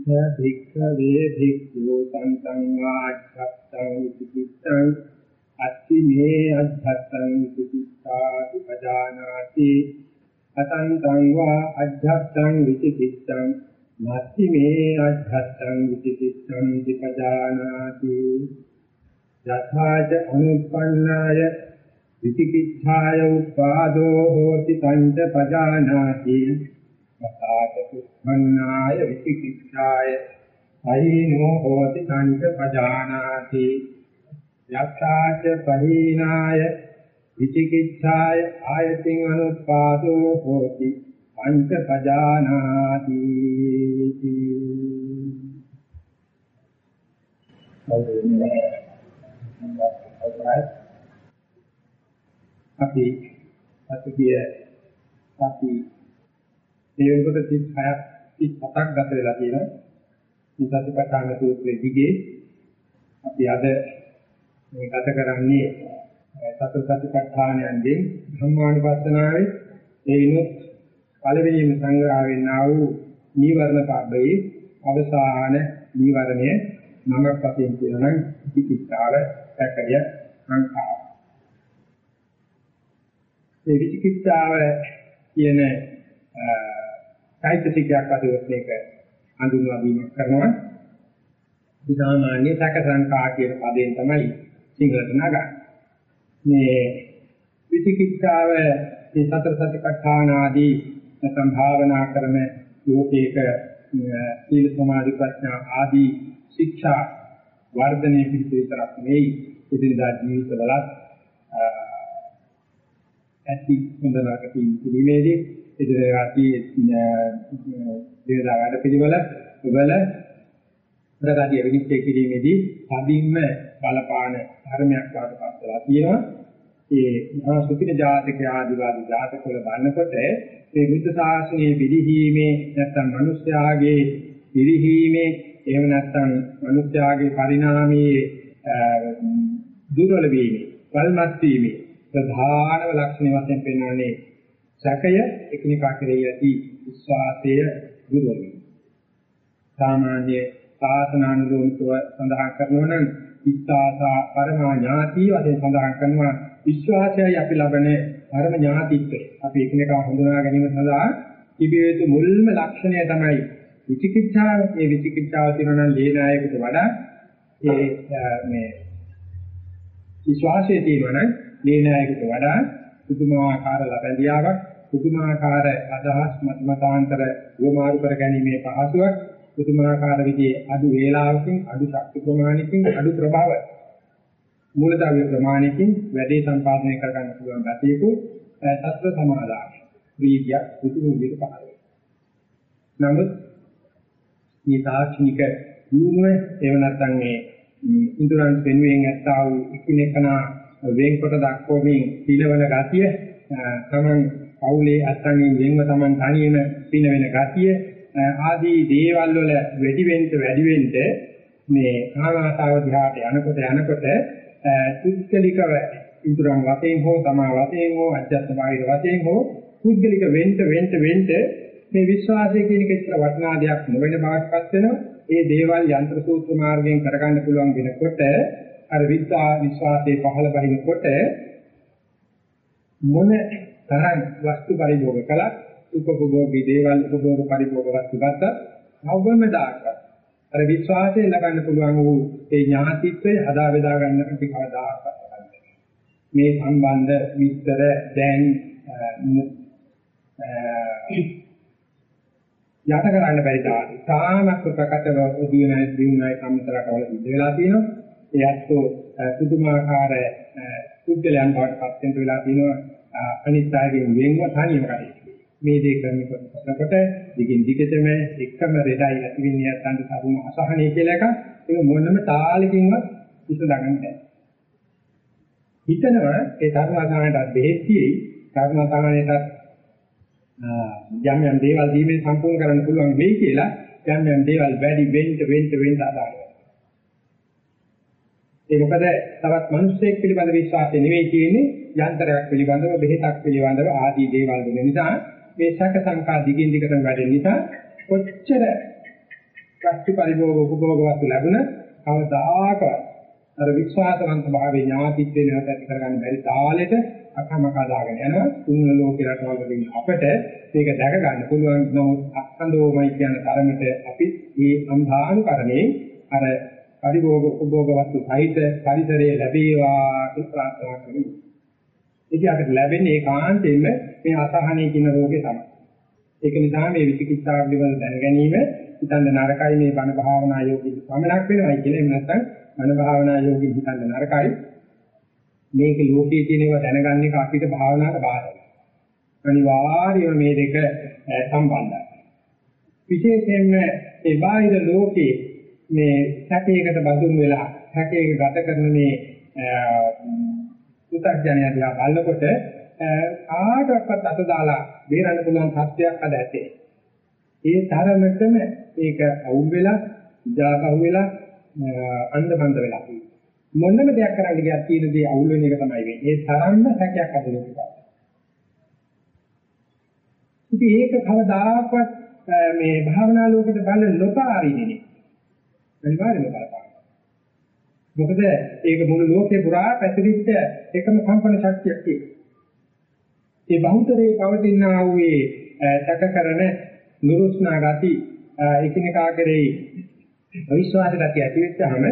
ඉත භික්ඛවේ භික්ඛු සම්තං වාච්ඡත්තං විචිත්තං අත්ති මේ අද්ධත්තං විචිත්තාති පජානාති අතන්තං වා අද්ධත්තං විචිත්තං මත්ති මේ අද්ධත්තං විචිත්තං විපජානාති යථාච අනුප්පන්නාය විචිකිච්ඡාය උපාදෝ හෝති පංච පජානාති යථාච උප්පන්නාය විචිකිච්ඡාය. අහිනෝ හෝති පංච පජානාති. යථාච පහීනාය විචිකිච්ඡාය ආයතින් අනුපාදෝ හෝති පංච පජානාති. අපි අතිගිය අපි දෙවෙනිකොට 36ක් 37ක් ගත වෙලා තියෙනවා. මේ සතිපට්ඨාන සූත්‍රයේ දිගේ අපි අද මේ ගත කරන්නේ සතර සතිපට්ඨානයෙන් ධම්මානුපස්සනාවේ ඒ විනුත් පළවෙනිම සංග්‍රහ වෙන්නා වූ නීවරණ පබ්බේ අවසාන නීවරණය නමක් වශයෙන් කියනනම් විචිකිච්ඡාව සැකය සංඛාර. මේ විචිකිච්ඡාව කියන සාහිත්‍යිකයක් වශයෙන් මේක හඳුන්වා දීමක් කරනවා. විසාමාන්‍ය සැක සංඛාර කියන පදයෙන් තමයි සිංහලට නගන්නේ. මේ විචිකිච්ඡාව මේ සතර සතිපට්ඨාන ආදී නැත්නම් භාවනා කරන යෝගීක සීල සමාධි ප්‍රඥා ආදී ශික්ෂා වර්ධනයේ පිහිට විතරක් නෙවෙයි එදිනදා ජීවිතවලත් ඇති හොඳනක පිළිමේදී එදිනදාදී දේදා වැඩ පිළිවෙල වල ප්‍රගතිය විනිශ්චය කිරීමේදී තදින්ම බලපාන ධර්මයක් වාටපත් වෙලා තියෙනවා. ඒ මහා සුපින ජාතක ආදිවාදී ජාතක වල බලනකොට මේ බුද්ධ ශාසනයේ පිළිහීමේ නැත්නම් මිනිස්යාගේ පිළිහීමේ එහෙම නැත්නම් මිනිස්යාගේ පරිණාමයේ දුර්වල වීමේ, වල්මත් වීමේ ප්‍රධානම ලක්ෂණ වශයෙන් පෙන්වන්නේ සැකය එකිනෙකා කෙරෙහි ඇති විශ්වාසය දුර්වල වීම. සාමාන්‍ය සාසනානුරූපව සඳහන් කරනවා නම් විස්සාසා පරමා ඥාති වශයෙන් සඳහන් කරනවා විශ්වාසයයි අපි ලබන පරම ඥාතිත්වය. අපි එකිනෙකා හඳුනා ගැනීම සඳහා තිබිය යුතු මුල්ම ලක්ෂණය තමයි විචිකිච්ඡාව. මේ විචිකිච්ඡාව තියෙනවා නම් ලේනායකට වඩා ඒ මේ විශ්වාසයේ තියෙනවා නම් ලේනායකට වඩා පුදුමාකාර ලබැඳියාවක් පුදුමාකාර අදහස් මතමතාන්තර වමාරු කර ගැනීමේ පහසුවක් පුදුමාකාර විදිහේ අඩු වේලාවකින් අඩු ශක්ති ප්‍රමාණයකින් අඩු ප්‍රභාව මූලධර්ම ප්‍රමාණයකින් වැඩි සම්පාදනය කර ගන්න පුළුවන් ගැතියක තත්ත්ව සමාදාන වීර්ය පුදුම විදිහට පහළ වෙනවා. නමුත් මේ තාක්ෂණික නුවණ ඒව නැත්නම් මේ ඉන්ද්‍රයන් වෙනුවෙන් ඇත්තා වූ එකිනෙකනා වෙන්කොට දක්වමින් පිළවන ගතිය තමන් පවුලේ අත්ංගෙන් වෙන්ව තමන් තනියම පින වෙන ගතිය ආදී දේවල් වල වැඩි වෙන්න වැඩි වෙන්න මේ කාමාසාව දිහාට යනකොට යනකොට පුද්ගලිකව ඉදurang වශයෙන් හෝ තමා වශයෙන් හෝ අධ්‍යාත්ම බාහිර වශයෙන් හෝ පුද්ගලික වෙන්න වෙන්න වෙන්න මේ විශ්වාසය කියන එක ඉතර වටිනා දෙයක් නොවන බවටපත් වෙනවා. ඒ දේවල් යන්ත්‍ර සූත්‍ර මාර්ගයෙන් කරගන්න පුළුවන් වෙනකොට අර විද්‍යා විශ්වාසයේ පහළ බහිනකොට මොන තරම් වස්තු පරිභෝග කළත් උපභෝගී දේවල් උපභෝග පරිභෝග වස්තු ගත්ත අවබෝධම දායක අර විශ්වාසයෙන් ලබන්න පුළුවන් වූ ඒ ඥාතිත්වය හදා බෙදා ගන්න අපි කවදාකවත් මේ සම්බන්ධ විස්තර දැන් යට කරන්න බැරි තාලෙ තාමත් ප්‍රකටව උදිනයි දිනුනයි සම්තරකවල ඉඳ වෙලා තියෙනවා. ඒ අත්ෝ පුදුමාකාර පුද්ගලයන් බවට පත් වෙන වෙලා තියෙනවා. අනිත් අයගෙන් වෙන්ව තනියම කටයුතු මේ දේ කරනකොට දිගින් දිගටම එකම රෙඩයි ඇති වෙන්නේ නැත්නම් තරුණ අසහනය කියලා එකක්. ඒක මොනම තාලකින්වත් විසඳගන්න බැහැ හිතනවා ඒ තරුණ අසහනයට බෙහෙත් තියෙයි. තරුණ අසහනයට යම් යම් දේවල් දීමෙන් සම්පූර්ණ කරන්න පුළුවන් වෙයි කියලා. යම් යම් දේවල් වැඩි වෙන්න වෙන්න වෙන්න ආදායයි. ඒ මොකද තවත් මිනිස්සෙක් පිළිබඳ විශ්වාසය නෙවෙයි තියෙන්නේ. යන්ත්‍රයක් පිළිබඳව බෙහෙතක් පිළිබඳව ආදී දේවල් වෙන නිසා මේ සැක සංකා දිගින් දිගටම වැඩෙන නිසා කොච්චර කච්චි පරිභෝග උපභෝග වස්තු ලැබුණ කවදාකවත් අර විශ්වාසවන්ත භාවයේ ඥාතිත්වේ නැවත ඇති කරගන්න බැරි තාලෙට අකමකා දාගෙන යනවා. තුන් ලෝකේ රටවල් වලින් අපිට මේක දැක ගන්න පුළුවන්. නමුත් අස්කන්ධෝමයි කියන තරමට අපි මේ අන්ධානුකරණේ අර පරිභෝග උපභෝග වස්තු සහිත පරිසරයේ ලැබේවා කියලා ප්‍රාර්ථනා කරමු. ඉතින් අපිට ලැබෙන්නේ ඒකාන්තයෙන්ම මේ අසහනය කියන රෝගේ තමයි. ඒක නිසා මේ විචිකිච්ඡාව පිළිබඳ දැන ගැනීම හිතන්න නරකයි මේ බණ භාවනා යෝගී සමනක් වෙනවයි කියලා එහෙම නැත්නම් බණ භාවනා යෝගී හිතන්න නරකයි. මේක ලෝකයේ තියෙන ඒවා දැනගන්න එක අපිට භාවනාවට බාධායි. අනිවාර්යයෙන්ම මේ දෙක සම්බන්ධයි. විශේෂයෙන්ම ඒ බාහිර ලෝකයේ මේ සැකයකට බඳුන් වෙලා සැකයක ගත කරන මේ පුතග්ජනය දිහා බලනකොට ආඩක්වත් අත දාලා බේරන්න පුළුවන් සත්‍යයක් අද ඇතේ. ඒ තරමටම ඒක අවුල් වෙලා, ඉජාක අවුල් වෙලා, අන්ධබන්ද වෙලා මොනම දෙයක් කරන්න ගියත් තියෙන දේ අවුල් වෙන එක තමයි වෙන්නේ. ඒ තරම්ම සැකයක් අද ලෝකෙට. ඉතින් ඒක කවදාකවත් මේ භාවනා ලෝකෙට බල නොපාරිනේ. අනිවාර්යයෙන්ම බලපාන. මොකද ඒක මුළු ලෝකේ පුරා පැතිරිච්ච එකම කම්පන ශක්තියක් තියෙනවා. ඒ බහුතරයේ පවතින ආ වූ සැකකරන නුරුස්නා ගති එකිනෙකා කෙරෙහි අවිශ්වාස ගතිය ඇති වෙච්චාම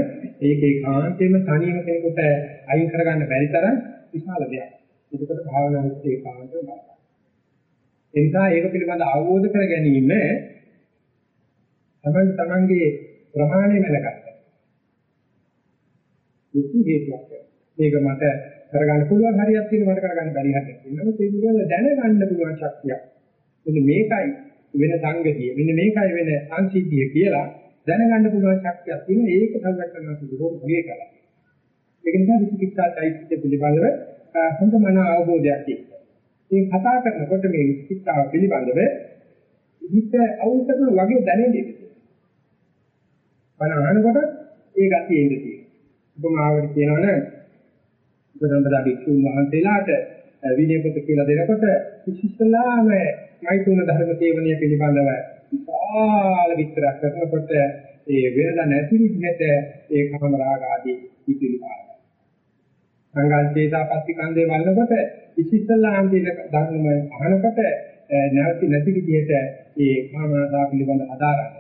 ඒකේ කාන්තේම තනියම කෙනෙකුට අයින් කරගන්න බැරි තරම් විශාල දෙයක්. ඒකට භාවනාවත් ඒ කාන්තේ බලපාන. ඒ නිසා ඒක පිළිබඳ අවබෝධ කර ගැනීම තමයි තමන්ගේ ප්‍රමාණය මැලගත්තා. කිසි හේතුවක් මේක මට කරගන්න පුළුවන් හරියක් තියෙනවා මට කරගන්න බැරි හරියක් තියෙනවා. ඒක පිළිබඳව දැනගන්න පුළුවන් ශක්තියක්. මෙන්න මේකයි වෙන සංගතිය. මෙන්න මේකයි වෙන සංසිද්ධිය කියලා දැනගන්න පුළුවන් ශක්තියක් තියෙනවා. ඒක සංගත කරනවා කිව්වොත් මොකේ කරන්නේ. ඒක නිසා විචිකිච්ඡා චෛත්‍ය පිළිබඳව හොඳ මන අවබෝධයක් තියෙනවා. මේ කතා කරනකොට මේ විචිකිච්ඡාව පිළිබඳව හිත අවුල් කරන වගේ දැනෙන්නේ. බණ අහනකොට ඒ ගතිය එන්නේ තියෙනවා. උපමාවකට කියනවනේ උපසම්පදා භික්ෂුන් වහන්සේලාට විනය පොත කියලා දෙනකොට විශේෂලාම මෛතුන ධර්ම තේවණිය පිළිබඳව විශාල විස්තරයක් කරනකොට ඒ වෙනද නැති විදිහට ඒ කාම රාග ආදී පිළිපාන. සංගල්පේතාපත්ති කන්දේ වල්නකොට විශේෂලාම දෙන ධර්ම අහනකොට නැති නැති විදිහට ඒ කාම රාග පිළිබඳ අදාරන්න.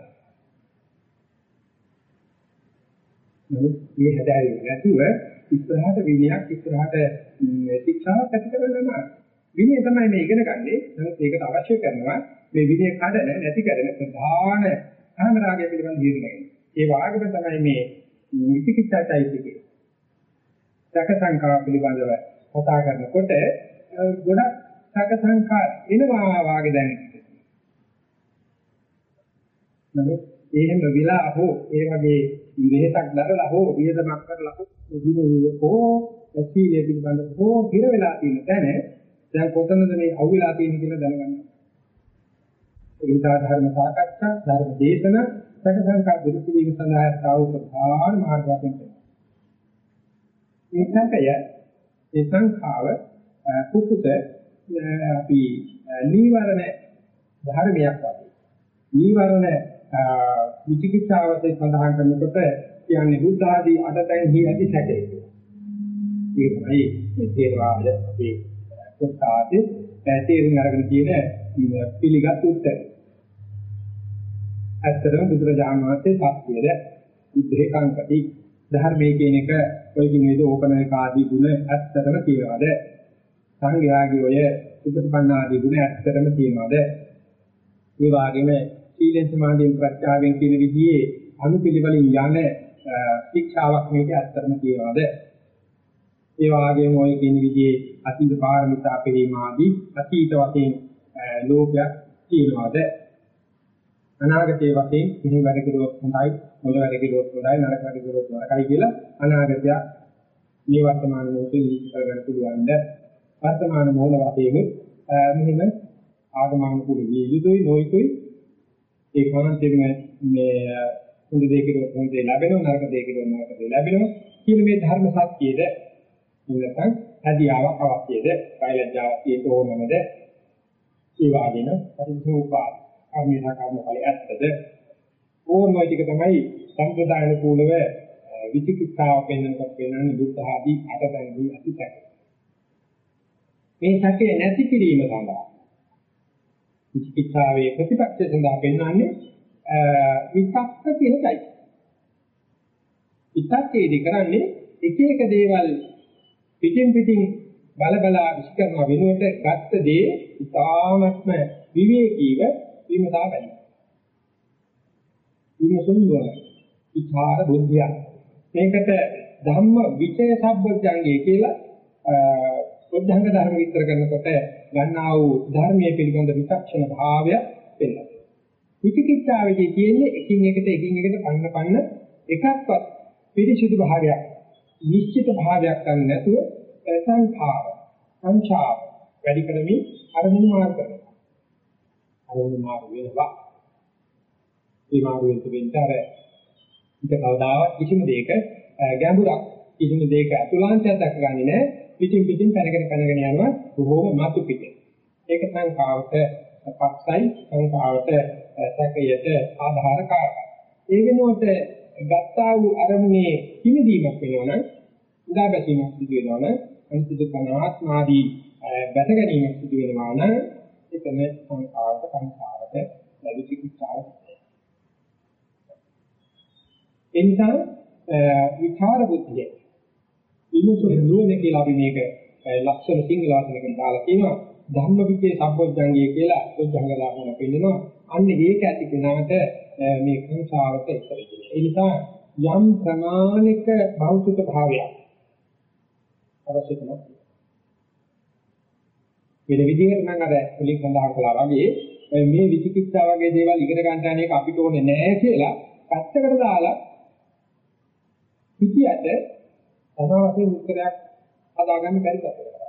නමුත් මේ හැදෑරීම නැතුව ඉස්සරහට විනයක් ඉස්සරහට ශික්ෂාවක් ඇති කරගන්නවා. විනය තමයි මේ ඉගෙන ගන්නෙ. නමුත් ඒකට අවශ්‍ය කරනවා මේ විනය කඩන නැති කරන ප්‍රධාන කාමරාගය පිළිබඳ දීර්ඝයි. ඒ වාගම තමයි මේ විචිකිච්ඡායිතිකේ. සක සංකා පිළිබඳව කතා කරනකොට ගොඩක් සක සංකා එනවා වාගේ දැනෙනවා. නමුත් එහෙම විලා හෝ ඒ වගේ විහෙතක් දරලා හෝ වියදමක් කරලා හෝ විනෝය හෝ සීලය පිළිබඳව හෝ හිර වෙලා තියෙන තැන දැන් කොතනද මේ අවුලා තියෙන්නේ කියලා දැනගන්න. ඒ නිසා ධර්ම සාකච්ඡා ධර්ම දේශන සක සංකා දුරු කිරීම සඳහා තාව ප්‍රධාන මාර්ග වශයෙන් තියෙනවා. මේ සංකය ඒ සංඛාව කුකුත අපි නීවරණ ධර්මයක් වගේ. නීවරණ විචිකිච්ඡාවතේ සඳහන් කරනකොට කියන්නේ බුද්ධ ආදී අටතෙන්හි ඇති සැකේ. ඒක තමයි මේ තේරවාද අපේ කොටාදී තේරුම් අරගෙන තියෙන පිළිගත් උත්තරය. ඇත්තටම බුදුරජාණන් වහන්සේ සත්‍යද බුද්ධේ කංකටි ධර්මයේ කියන එක ඔය කිනේද ඕපනයක ආදී ගුණ ඇත්තටම තියනවාද? සංඝයාගේ ඔය සුපටිපන්න ආදී ගුණ ඇත්තටම තියනවාද? ඒ වගේම සීලෙන් සමාධියෙන් ප්‍රත්‍යාවෙන් කියන විදිහේ අනුපිළිවෙලින් යන ශික්ෂාවක් මේක ඇත්තටම කියනවාද ඒ වගේම ඔය කියන විදිහේ අතීත පාරමිතා පිළිම ආදී අතීත වශයෙන් ලෝකයක් කියනවාද අනාගතයේ වශයෙන් කිසිම වැඩ කෙරුවොත් හොඳයි මොළ වැඩ කෙරුවොත් හොඳයි නරක වැඩ කෙරුවොත් නරකයි කියලා අනාගතය මේ වර්තමාන මොහොතේ නිශ්චය කරගන්න පුළුවන්ද වර්තමාන මොහොත වශයෙන් මෙහෙම ආගමනුකූල විය යුතුයි නොයුතුයි. ඒ කාන්තෙම මේ හොඳ දෙයකට හොඳ දෙය ලැබෙනවා නරක දෙයකට නරක දෙය ලැබෙනවා කියන මේ ධර්ම සත්‍යයේද නැත්නම් හැදියාවක් අවශ්‍යද කයලජ්ජාවක් තියෙන්න ඕනමද ඒ වගේම පරිසෝපාද කර්මේන කර්ම ඵලයේ ඇත්තද ඕනම ටික තමයි සම්ප්‍රදායන කූලව විචිකිච්ඡාව පෙන්වනකොට පෙන්වන්නේ බුද්ධ ආදී අටතැන්දී අතිසැක. මේ සැකේ නැති කිරීම සඳහා විචිකිච්ඡාවේ ප්‍රතිපක්ෂය සඳහා පෙන්වන්නේ විතක්ක කියන එකයි. විතක්කේදී කරන්නේ එක එක දේවල් පිටින් පිටින් බල බලා විශ්කරන වෙනුවට ගත්ත දේ ඉතාමත්ම විවේකීව විමසා බැලීම. විමසුම් වල විචාර බුද්ධිය. මේකට ධම්ම විචය සම්බොධ්‍යංගය කියලා බුද්ධංග ධර්ම විස්තර කරනකොට ගන්නා වූ ධර්මයේ පිළිබඳ විචක්ෂණ භාවය වෙනවා. විචිකිච්ඡාවේදී තියෙන්නේ එකින් එකට එකින් එකට පන්න පන්න එකක්වත් පිරිසිදු භාවයක් නිශ්චිත භාවයක් ගන්න නැතුව සංඛාර සංඛාර වැඩි කරමින් අරමුණු මාර්ග කරනවා. අරමුණු මාර්ග වෙනවා. ඒ මාර්ග වෙන්න වෙන්තර ඉත කවදාවත් කිසිම දෙයක ගැඹුරක් කිසිම දෙයක අතුලාන්තයක් දක්වන්නේ නැහැ. පිටින් පිටින් පැනගෙන පැනගෙන යනවා බොහෝම මතු පිට. ඒක සංඛාවට පක්ෂයි සංඛාවට සැකයට ආධාර කාරකයි. ඒ වෙනුවට ගත්තා වූ අරමුණේ හිමිදීමක් වෙනවනම් උදා බැසීමක් සිදු වෙනවනම් අනිත්‍ය කනාත්මාදී බැස ගැනීමක් සිදු වෙනවා නම් එතන සංඛාරක සංඛාරක ලැබිචිකිච්ඡාව එනිසා විචාර බුද්ධිය ඉමුසු නුවණ කියලා අපි මේක ලක්ෂණ සිංහල වචනකින් දාලා කියනවා ධම්ම විචේ සම්පෝඥංගය කියලා පොඥංග දාපුවා පෙන්නනවා අන්න ඒක ඇති කෙනාට මේ සංසාරයට ඉස්සර ඒ නිසා යම් ප්‍රමාණික භෞතික භාවයක් අවශ්‍ය කරනවා. වෙන විදිහකට නම් අර මුලින් සඳහන් කළා වගේ මේ විචිකිච්ඡා වගේ දේවල් ඉගෙන ගන්න යන එක අපිට ඕනේ නැහැ කියලා පැත්තකට දාලා හිතියට සමාවසේ උත්තරයක් හදාගන්න බැරි තත්ත්වයකට.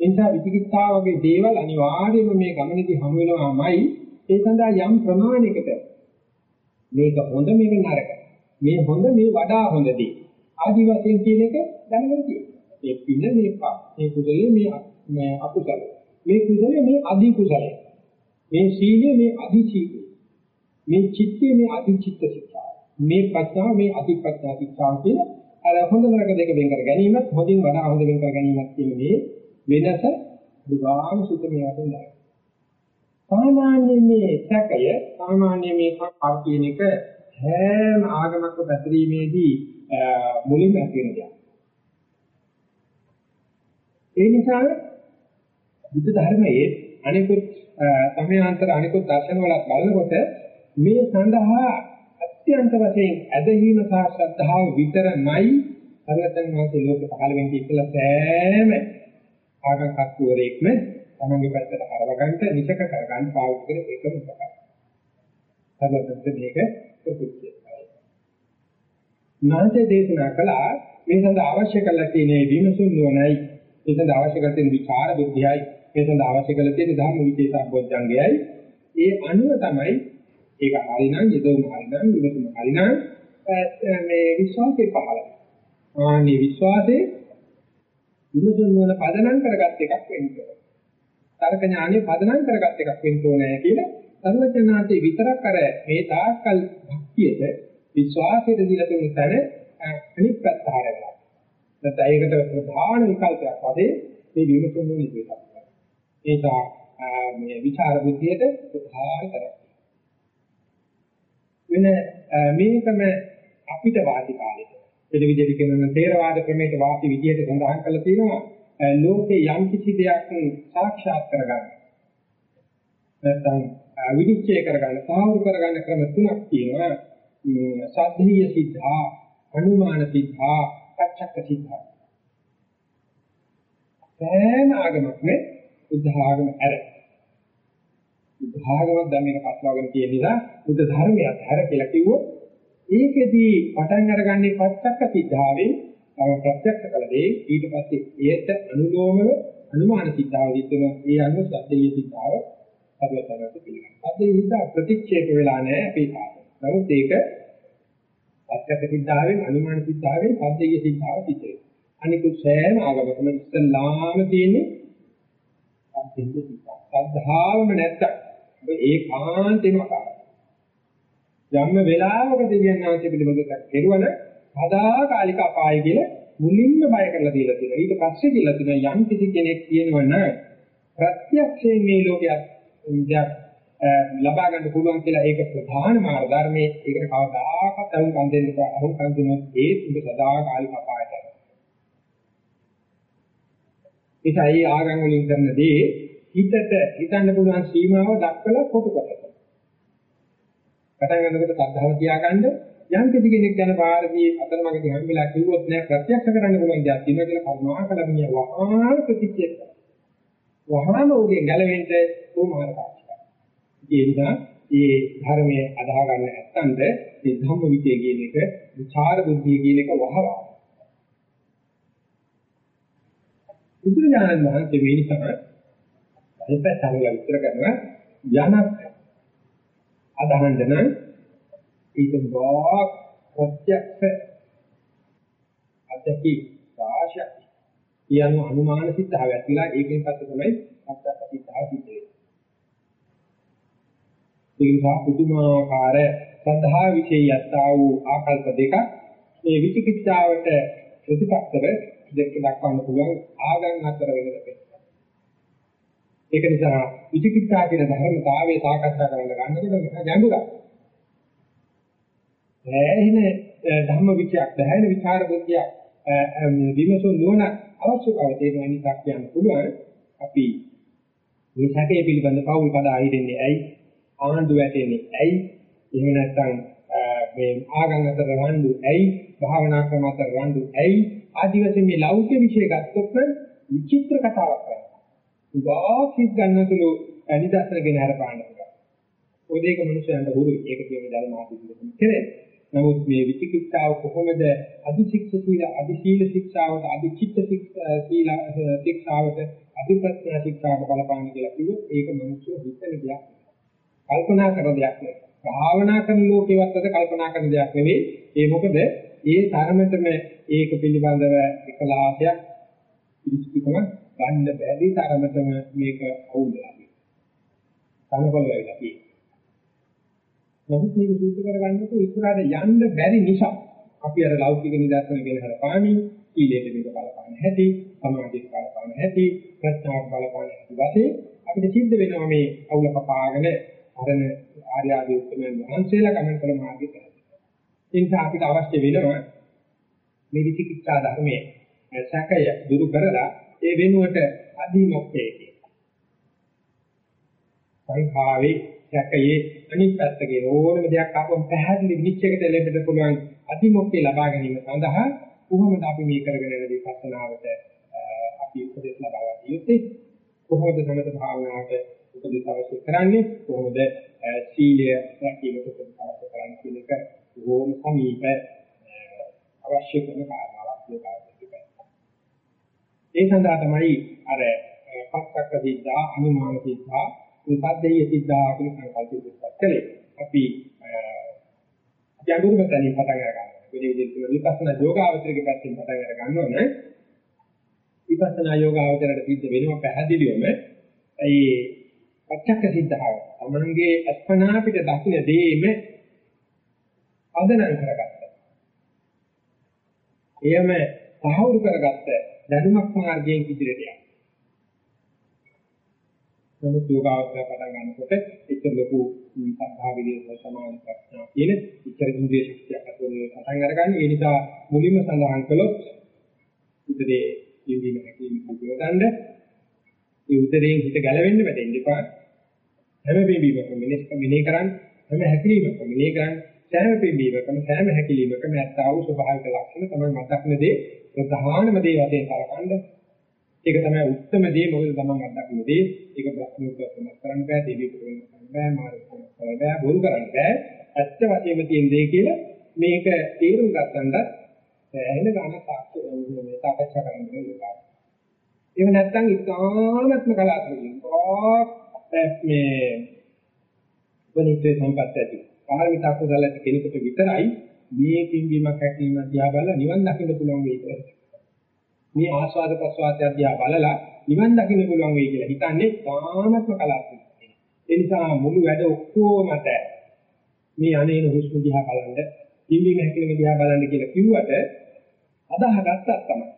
ඒ නිසා විචිකිච්ඡා වගේ දේවල් අනිවාර්යයෙන්ම මේ ගමනේදී හමු වෙනවාමයි ඒ සඳහා යම් ප්‍රමාණයකට මේක හොඳ මේක නරක. මේ හොඳ මේ වඩා හොඳ දේ. ආදි වශයෙන් කියන එක දැනගන්න තියෙනවා. මේ පින මේ පා මේ කුසලයේ මේ මේ අකුසල. මේ කුසලයේ මේ අධි කුසලය. මේ සීලයේ මේ අධි සීලය. මේ චිත්තයේ මේ අධි චිත්ත ශික්ෂා. මේ ප්‍රඥා මේ අධි ප්‍රඥා ශික්ෂා කියන අර හොඳ නරක දෙක වෙන් කර ගැනීමත් හොඳින් වඩා හොඳ වෙන් කර ගැනීමත් කියන මේ වෙනස දුගාම සුතමිය වශයෙන් දැක්කේ. සාමාන්‍ය මේ සැකය සාමාන්‍ය මේ කපා කියන එක හැම ආගමක්ම පැතිරීමේදී මුලින්ම ඇති වෙන දෙයක්. ඒ නිසා බුද්ධ ධර්මයේ අනිකුත් සමයාන්තර අනිකුත් දර්ශන වල බලනකොට මේ සඳහා අත්‍යන්ත වශයෙන් ඇදහිීම සහ ශ්‍රද්ධාව විතරමයි අරහතන් වහන්සේ ලෝක පහළ වෙන්නේ කියලා සෑම ආගම් කත්වරේක්ම තමන්ගේ පැත්තට හරවගන්න නිසක කරගන්න පාවිච්චි කරන එකම උපකරණ. සමහරවිට මේක ප්‍රතික්ෂේපයි. නාථ දේශනා කළා මේ සඳහා අවශ්‍ය කරලා තියෙන විමසුම් නොනයි මේ සඳහා අවශ්‍ය කරලා තියෙන විචාර බුද්ධියයි මේ සඳහා අවශ්‍ය කරලා තියෙන ධර්ම විචේසම්බොධ්‍යංගයයි ඒ අනුව තමයි ඒක හරිනම් යදොම හරිනම් විමසුම හරිනම් මේ විශ්වාසය පහළ වෙනවා. ආනි විශ්වාසයේ විමසුම් වල පදනම් කරගත් එකක් වෙන්නේ. තර්ක ඥානෙ පදනම් කරගත් එකක් වෙන්න ඕනේ කියලා සර්වඥාන්තේ විතරක් අර මේ තාක්කල් භක්තියට විශ්වාසයට දීලා තියෙන තැන අනිත් පැත්ත හරවලා. නැත්නම් ඒකට ප්‍රධාන විකල්පයක් වශයෙන් මේ විමුක්තිය නිදේශයක්. ඒක මේ විචාර බුද්ධියට ප්‍රධාන කරක්. වෙන මේකම අපිට වාදි කාලෙක. ඒ විදිහට කියනවා තේරවාද ක්‍රමයට වාසි විදිහට සඳහන් කරලා තියෙනවා ලෝකේ යම් කිසි දෙයක් සාක්ෂාත් කරගන්න. නැත්නම් විනිශ්චය කරගන්න සාහෘ කරගන්න ක්‍රම තුනක් තියෙනවා. සද්ධීය සිද්ධා අනුමාන සිද්ධා පච්චක්ක සිද්ධා. සෑම ආගමක්ම බුද්ධ ආගම ඇර බුද්ධ ආගම දැන් මේක පස්වාගෙන තියෙන නිසා බුද්ධ ධර්මයක් හැර කියලා කිව්වොත් ඒකෙදී පටන් අරගන්නේ පච්චක්ක සිද්ධාවෙන් තව ප්‍රත්‍යක්ෂ කළ දේ ඊට පස්සේ ඒට අනුලෝමව අනුමාන සිද්ධාව දිටන ඒ අනුව සත්‍යයේ සිද්ධාව පරිවර්තනයට පිළිගන්නවා. සත්‍යයේ සිද්ධා ප්‍රතික්ෂේප වෙලා නැහැ අපේ කාර්යය. නමුත් ඒක ප්‍රත්‍යක්ෂ සිද්ධාවෙන් අනුමාන සිද්ධාවෙන් සත්‍යයේ සිද්ධාව සිද්ධ වෙනවා. අනිකුත් සෑම ආගමකම ඉස්සල්ලාම තියෙන්නේ සත්‍යයේ සිද්ධාව. සද්ධාවම නැත්තම් ඒ කාන්තේම කාර්යය. යම්ම වෙලාවක දෙවියන් වහන්සේ පිළිබඳව කෙරුවන සදාකාලික අපාය කියලා මුලින්ම බය කරලා දීලා තියෙනවා. ඊට පස්සේ කියලා තියෙනවා යම් කිසි කෙනෙක් කියනවා නම් ප්‍රත්‍යක්ෂයෙන් මේ ලෝකයක් දෙයක් ලබා ගන්න පුළුවන් කියලා ඒක ප්‍රධාන මාර්ග ධර්මයේ ඒකට කවදාකවත් අහුන් කන් දෙන්න බෑ. අහුන් කන් දුනොත් ඒ තුඹ සදාකාලික අපායට යනවා. ඒසයි ආගම් වලින් කරනදී හිතට හිතන්න පුළුවන් සීමාව දක්වලා කොටු කරලා. පටන් ගන්නකොට සද්ධාව තියාගන්න යම් කිසි කෙනෙක් යන පාරදී අතරමඟදී හැම වෙලාවක් කිව්වොත් නෑ ප්‍රත්‍යක්ෂ කරන්න පුළුවන් දෙයක් තියෙනවා කියලා කරුණාකර මිය වහාම ප්‍රතික්‍රියා කරනවා. වහාම උගේ ගැලවෙන්න උමාර පාක්ෂිකයි. ඒ නිසා මේ ධර්මයේ අදාහ ගන්න නැත්තඳ මේ ධම්ම විචය කියන එක විචාර බුද්ධිය කියන එක වහවා. බුදුරජාණන් වහන්සේ මේ නිසා දෙපැත්ත අරගෙන විස්තර කරනවා යමක් අදහන්න නම් ඒක වාක් ප්‍රත්‍යක්ෂ අධ්‍යක්ෂ රාශිය කියන අනුමාන සිද්ධාව ඇතිලා ඒකෙන් පස්සේ තමයි ප්‍රත්‍යක්ෂ සිද්ධාව සිද්ධ වෙන්නේ. ඒ නිසා පුදුමාකාර සද්ධා විශේෂයතා වූ ආකල්ප දෙක මේ විචිකිච්ඡාවට ප්‍රතිපක්ෂව දෙක දක්වන්න පුළුවන් ආගම් අතර වෙන දෙයක්. ඒක නිසා විචිකිච්ඡා කියන ධර්මතාවයේ සාකච්ඡා කරන්න ගන්නකොට ගැඹුරක්. ඇහින ධම්ම විචයක්, දැහැින විචාර බුද්ධියක් විමසු නුවණ අවශ්‍යතාවය තියෙන නිසා කියන්න පුළුවන් අපි මේ සැකේ පිළිබඳ පෞල් කඩා හිටින්නේ ඇයි? ආනන්ද වැටෙන්නේ ඇයි? එහෙම නැත්නම් මේ ආගම් අතර රණ්ඩු ඇයි? භාවනා ක්‍රම අතර රණ්ඩු ඇයි? ආදි වශයෙන් මේ ලෞකික විෂය ගත්තොත් විචිත්‍ර කතාවක් කරනවා. උගාකිස් ගන්නතුළු නිදර්ශනගෙන හරපාන්න පුළුවන්. ඔය දෙක මිනිස්යන්ට හුරුයි. ඒක කියන්නේ ධර්මාදිකම කෙරේ. නමුත් මේ විචිකිච්ඡාව කොහොමද අධිශික්ෂ සීල අධිශීල ශික්ෂාවට අධිචිත්ත සීල ශික්ෂාවට අධිප්‍රඥා ශික්ෂාවට බලපාන කියලා කිව්වොත් ඒක මිනිස්සු හිතන දෙයක් කල්පනා කරන දෙයක් නෙවෙයි භාවනා කරන ලෝකේවත් අද කල්පනා කරන දෙයක් නෙවෙයි ඒ මොකද ඒ තරමටම ඒක පිළිබඳව එකලාසයක් පිළිස්කම ගන්න බැරි තරමටම මේක අවුලයි. සමකොල වෙලා තියෙනවා. නමුත් මේක සූත්‍ර කරගන්නකොට ඉස්සරහට යන්න බැරි නිසා අපි අර ලෞකික නිදර්ශන කියන හරපාණි ඊළේට මේක බලපාන හැටි සමාධියට බලපාන හැටි ප්‍රඥාවට බලපාන හැටි වශයෙන් අපිට සිද්ධ වෙනවා මේ අවුල කපාගෙන අරණ ආර්ය ආදී උත්තරමයන් වහන්සේලා ගමන් කළ මාර්ගය පැහැදිලි. ඒ නිසා අපිට අවශ්‍ය වෙනවා මේ විචිකිච්ඡා ධර්මයේ සැකය දුරු කරලා ඒ වෙනුවට අධිමොක්ඛයේ කියන සංඛාවේ සැකයේ අනිත් පැත්තේ ඕනම දෙයක් ආපම පැහැදිලි විනිශ්චයකට ලැබෙන්න පුළුවන් අතිමොක්කේ ලබා ගැනීම සඳහා කොහොමද අපි මේ කරගෙන යන විපස්සනාවට අපි උපදෙස් ලබා ගන්න යුත්තේ? කොහොමද සමත භාවනාවට උපදෙස් අවශ්‍ය කරන්නේ? කොහොමද සීලය රැකීමට උපදෙස් අවශ්‍ය කරන්නේ කියන එක බොහොම සමීප අවශ්‍ය කරන කාරණාවක් කියලා ඒ සඳහා තමයි අර පස්සක්ක දිද්දා අනුමාන දිද්දා උපද්දේය සිද්ධා කියන සංකල්පය ඉස්සත් කළේ. අපි ගැඹුරුම තැනින් පටන් ගන්නවා. මේ විදිහට විපස්සනා යෝගාවචරයේ පැත්තෙන් පටන් අර ගන්නවා නම් විපස්සනා යෝගාවචරයට සිද්ධ වෙනවා පැහැදිලිවම ඒ පච්චක්ක සිද්ධාව. තමන්ගේ අස්පනා පිට දකින්න දෙීම අදනම් කරගත්තා. එයම සාහවුරු කරගත්ත දැනුමක් මාර්ගයෙන් ඉදිරියට යනවා. නමුත් යෝගාවචර පටන් ගන්නකොට එච්චර ලොකු සද්ධා විදියේ සමාධි ප්‍රඥා කියන ඉච්ඡර ඉන්ද්‍රිය ශක්තියක් අතෝනේ පටන් අරගන්නේ ඒ නිසා මුලින්ම සඳහන් කළොත් උදේ ඉන්දින හැකීම කුපියවදන්න ඒ උදේෙන් හිත ගැලවෙන්න වැටෙන්න එපා හැම පිළිබීමකම මිනිස් මිනේ කරන් හැම හැකිලීමකම මිනේ කරන් සෑම පිළිබීමකම සෑම හැකිලීමකම ඇත්තා වූ ස්වභාවික ලක්ෂණ තමයි මතක්න දේ. ප්‍රධානම දේ වශයෙන් කරකන්නේ ඒක තමයි උත්තරම දේ. මොකද තමන් අත්දකින්න දේ? ඒක බ්‍රහ්මෝත්සවයක් කරන්න බෑ දෙවියෙකුට වෙන්න කරන්න බෑ මාර්ගයක් කරන්න බෑ බොරු කරන්න බෑ. ඇත්ත වශයෙන්ම තියෙන දේ කියලා මේක තේරුම් ගත්තඳ එන ගාන සාක්ෂි මේ සාකච්ඡා කරන්න වෙනවා. එහෙම නැත්නම් ඉතාමත්ම කලාතුරකින්. මේ වනිතේ සම්පත් ඇති. පාරමිතා කුසල ඇති කෙනෙකුට විතරයි මේ කිම්බීමක් හැකීම දිහා බලලා නිවන් දකින්න පුළුවන් වෙයි කියලා මේ ආස්වාද ප්‍රසවාසය දිහා බලලා නිවන් දකින්න පුළුවන් වෙයි කියලා හිතන්නේ තාමත්ම කලාත්මකයි. ඒ නිසා මුළු වැඩ ඔක්කොම මත මේ අනේන හුස්ම දිහා බලන්න, පිම්බීම හැකිලිම දිහා බලන්න කියලා කිව්වට අදාහගත්තක් තමයි.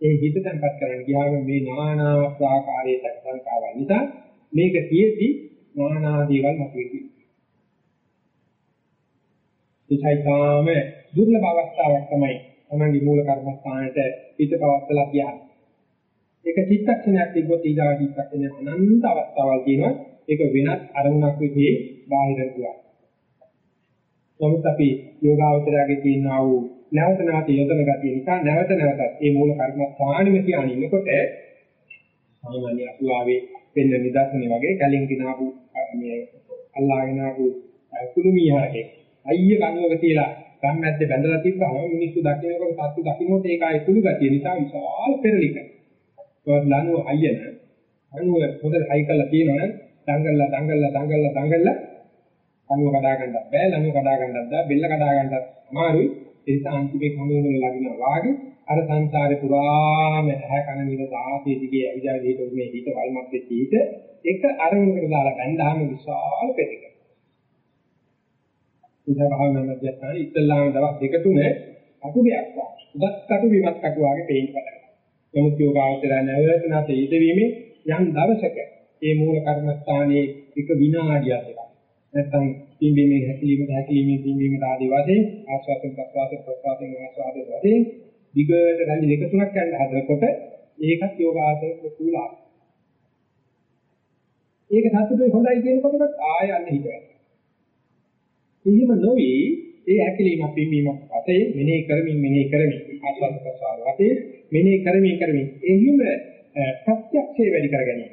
ඒ හිත තැන්පත් කරන්න ගියාම මේ නානා ආකාරයේ සංකාරය නිසා මේක තියෙද්දි නානා දේවල් මතුවෙයි. ඒකයිතාම දුර්ලභ අවස්ථාවක් තමයි තමන්ගේ මූල කර්මස්ථානයේ හිත පවත්ලා කියන්නේ. ඒක චිත්තක්ෂණයක් තිබ්බොත් ඊගා චිත්තක්ෂණය අනන්ත අවස්ථාවල් තියෙනවා. ඒක වෙනත් අරමුණක් විදිහේ බාහිර දුවා. නමුත් අපි යෝගාවචරයේ තියෙනා වූ නැවත නැවත යොදන ගතිය නිසා නැවත නැවතත් මේ මූල කර්මස්ථානෙම කියන ඉන්නකොට සාමාන්‍ය අසුආවේ වෙන්න නිදර්ශනේ වගේ කලින් කිනාපු මේ අල්ලාගෙන ආපු කුළුමියාගේ අයිය කනුවක තියලා ගම්මැද්ද බැඳලා තිබ්බම මිනිස්සු දකින්නකොට සත්තු දකින්නකොට ඒක ආයේ කුළු ගතිය නිසා විශාල පෙරලික. ඒවත් ලනුව අයියන අනුව හොඳට හයි කරලා තියෙනවනම් දඟල්ලා දඟල්ලා දඟල්ලා දඟල්ලා කනුව කඩා ගන්නත් බෑ ලනුව කඩා ගන්නත් බෑ බෙල්ල කඩා ගන්නත් අමාරුයි ඒ නිසා අන්තිමේ කනුව වල ලගිනවා වාගේ අර සංසාරේ පුරාම ඇහැ කන නිල දාසේ දිගේ ඇවිදලා හිට මේ හිත වල්මත් වෙච්ච හිත එක අරමුණකට දාලා බැඳාම විශාල පෙරලික. ඉතින් භාවනා මධ්‍යස්ථානයේ ඉස්සල්ලාම දවස් දෙක තුන අකුඩයක් වගේ. උදත් කටු විමත් කටු වගේ පේන්න පටන් ගන්නවා. නමුත් යෝගාවචරය නැවත නැත ඊදවීමේ යම් දවසක මේ මූල කර්මස්ථානයේ එක විනාඩියක් එකක්. නැත්නම් පිම්බීමේ හැකිලිමේ හැකිලිමේ පිම්බීමේ ආදී වශයෙන් ආස්වාදයෙන් ප්‍රසවාසයෙන් ප්‍රසවාසයෙන් ආස්වාදයෙන් වශයෙන් විගත රැලි දෙක තුනක් යන හදනකොට ඒකත් යෝගාචරයේ කුසුලා. ඒක සතුටුයි හොඳයි කියනකොට ආය යන්නේ හිතයි. එහෙම නොවි ඒ හැකිලිම පිම්බීමක් වශයෙන් මෙනෙහි කරමින් මෙනෙහි කරමින් ආස්වාද ප්‍රසවාස වශයෙන් මෙනෙහි කරමින් කරමින් එහිම ප්‍රත්‍යක්ෂේ වැඩි කර ගැනීම.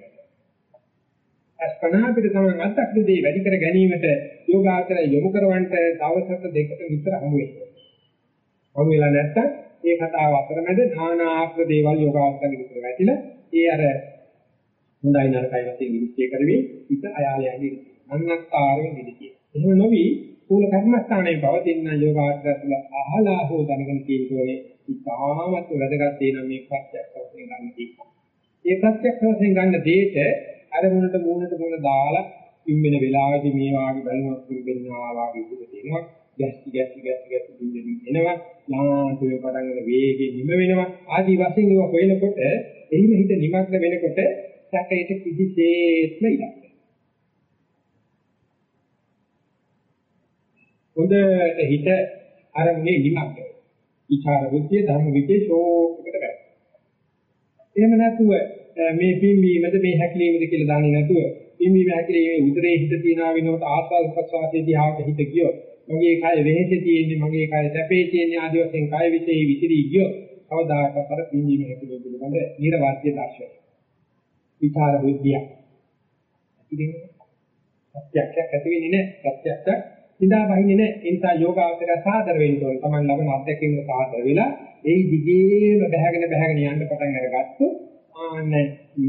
අස්පනා පිට තමයි අත්‍යක්ෂදී වැඩි කර ගැනීමට යෝගාචරය යොමු කරවන්නට දවසකට දෙකට විතර හමු වෙනවා. හමු වෙලා නැත්තම් ඒ කතාව අතරමැද নানা ආකාර දේවල් යෝගාචරය විතර වැටිලා ඒ අර හොඳයි නරකයි වශයෙන් විනිශ්චය කරවි හිත අයාලයන්ගේ අන්නක්කාරයෙන් විදිතිය. එහෙම නොවි මූල කර්මස්ථානයේ පවතින යෝගාචර තුළ අහලා හෝ දැනගෙන තියෙන්නේ ඉතාමත් වැදගත් දෙයක් මේ ප්‍රත්‍යක්ෂ වශයෙන් ගන්න තියෙනවා. ඒ ප්‍රත්‍යක්ෂ වශයෙන් ගන්න දෙයට අර මුලට මූණට මූණ දාලා ඉම්මෙන වෙලාවේදී මේ වාගේ බලමක් පිළිබෙන්නවා වාගේ උඩ තියෙනවා. ගැස්ටි ගැස්ටි ගැස්ටි ගැස්ටි පිළිබෙනින් එනවා. ලාන්තුවේ පටන් ගන්න වේගෙ නිම වෙනවා. ආදි වශයෙන් ඒවා හොයනකොට එහිම හිත නිමග්න වෙනකොට සැකයට කිසිසේත්ම ඉලක්ක හොඳට හිත අරමුණේ නිමග්න විචාර බුද්ධිය ධර්ම විදේශෝකට බැහැ. එහෙම නැතුව මේ පිම්බීමද මේ හැකිලීමද කියලා දන්නේ නැතුව පිම්බීම හැකිලීමේ උදරේ හිත තියනා වෙනකොට ආස්වාද ප්‍රසවාසයේ දිහාට හිත ගියොත් මගේ කය වෙහෙසේ තියෙන්නේ මගේ කය සැපේ තියෙන්නේ ආදී වශයෙන් කය විසේ විසිරී ගියොත් කවදාකවත් අර පිම්බීම හැකිලීම පිළිබඳ නිර්වාද්‍ය දර්ශනය. විචාර බුද්ධිය. ඉතින් සත්‍යයක් ඇති වෙන්නේ නැහැ. සත්‍යයක් සිතා බහින්නේ නැහැ. ඒ නිසා යෝගාවචරය සාදර වෙන්න ඕනේ. Taman ළඟන අත්දැකීම සාදර වෙලා ඒ දිගේම බහගෙන බහගෙන යන්න පටන් අරගත්තොත් ආන්න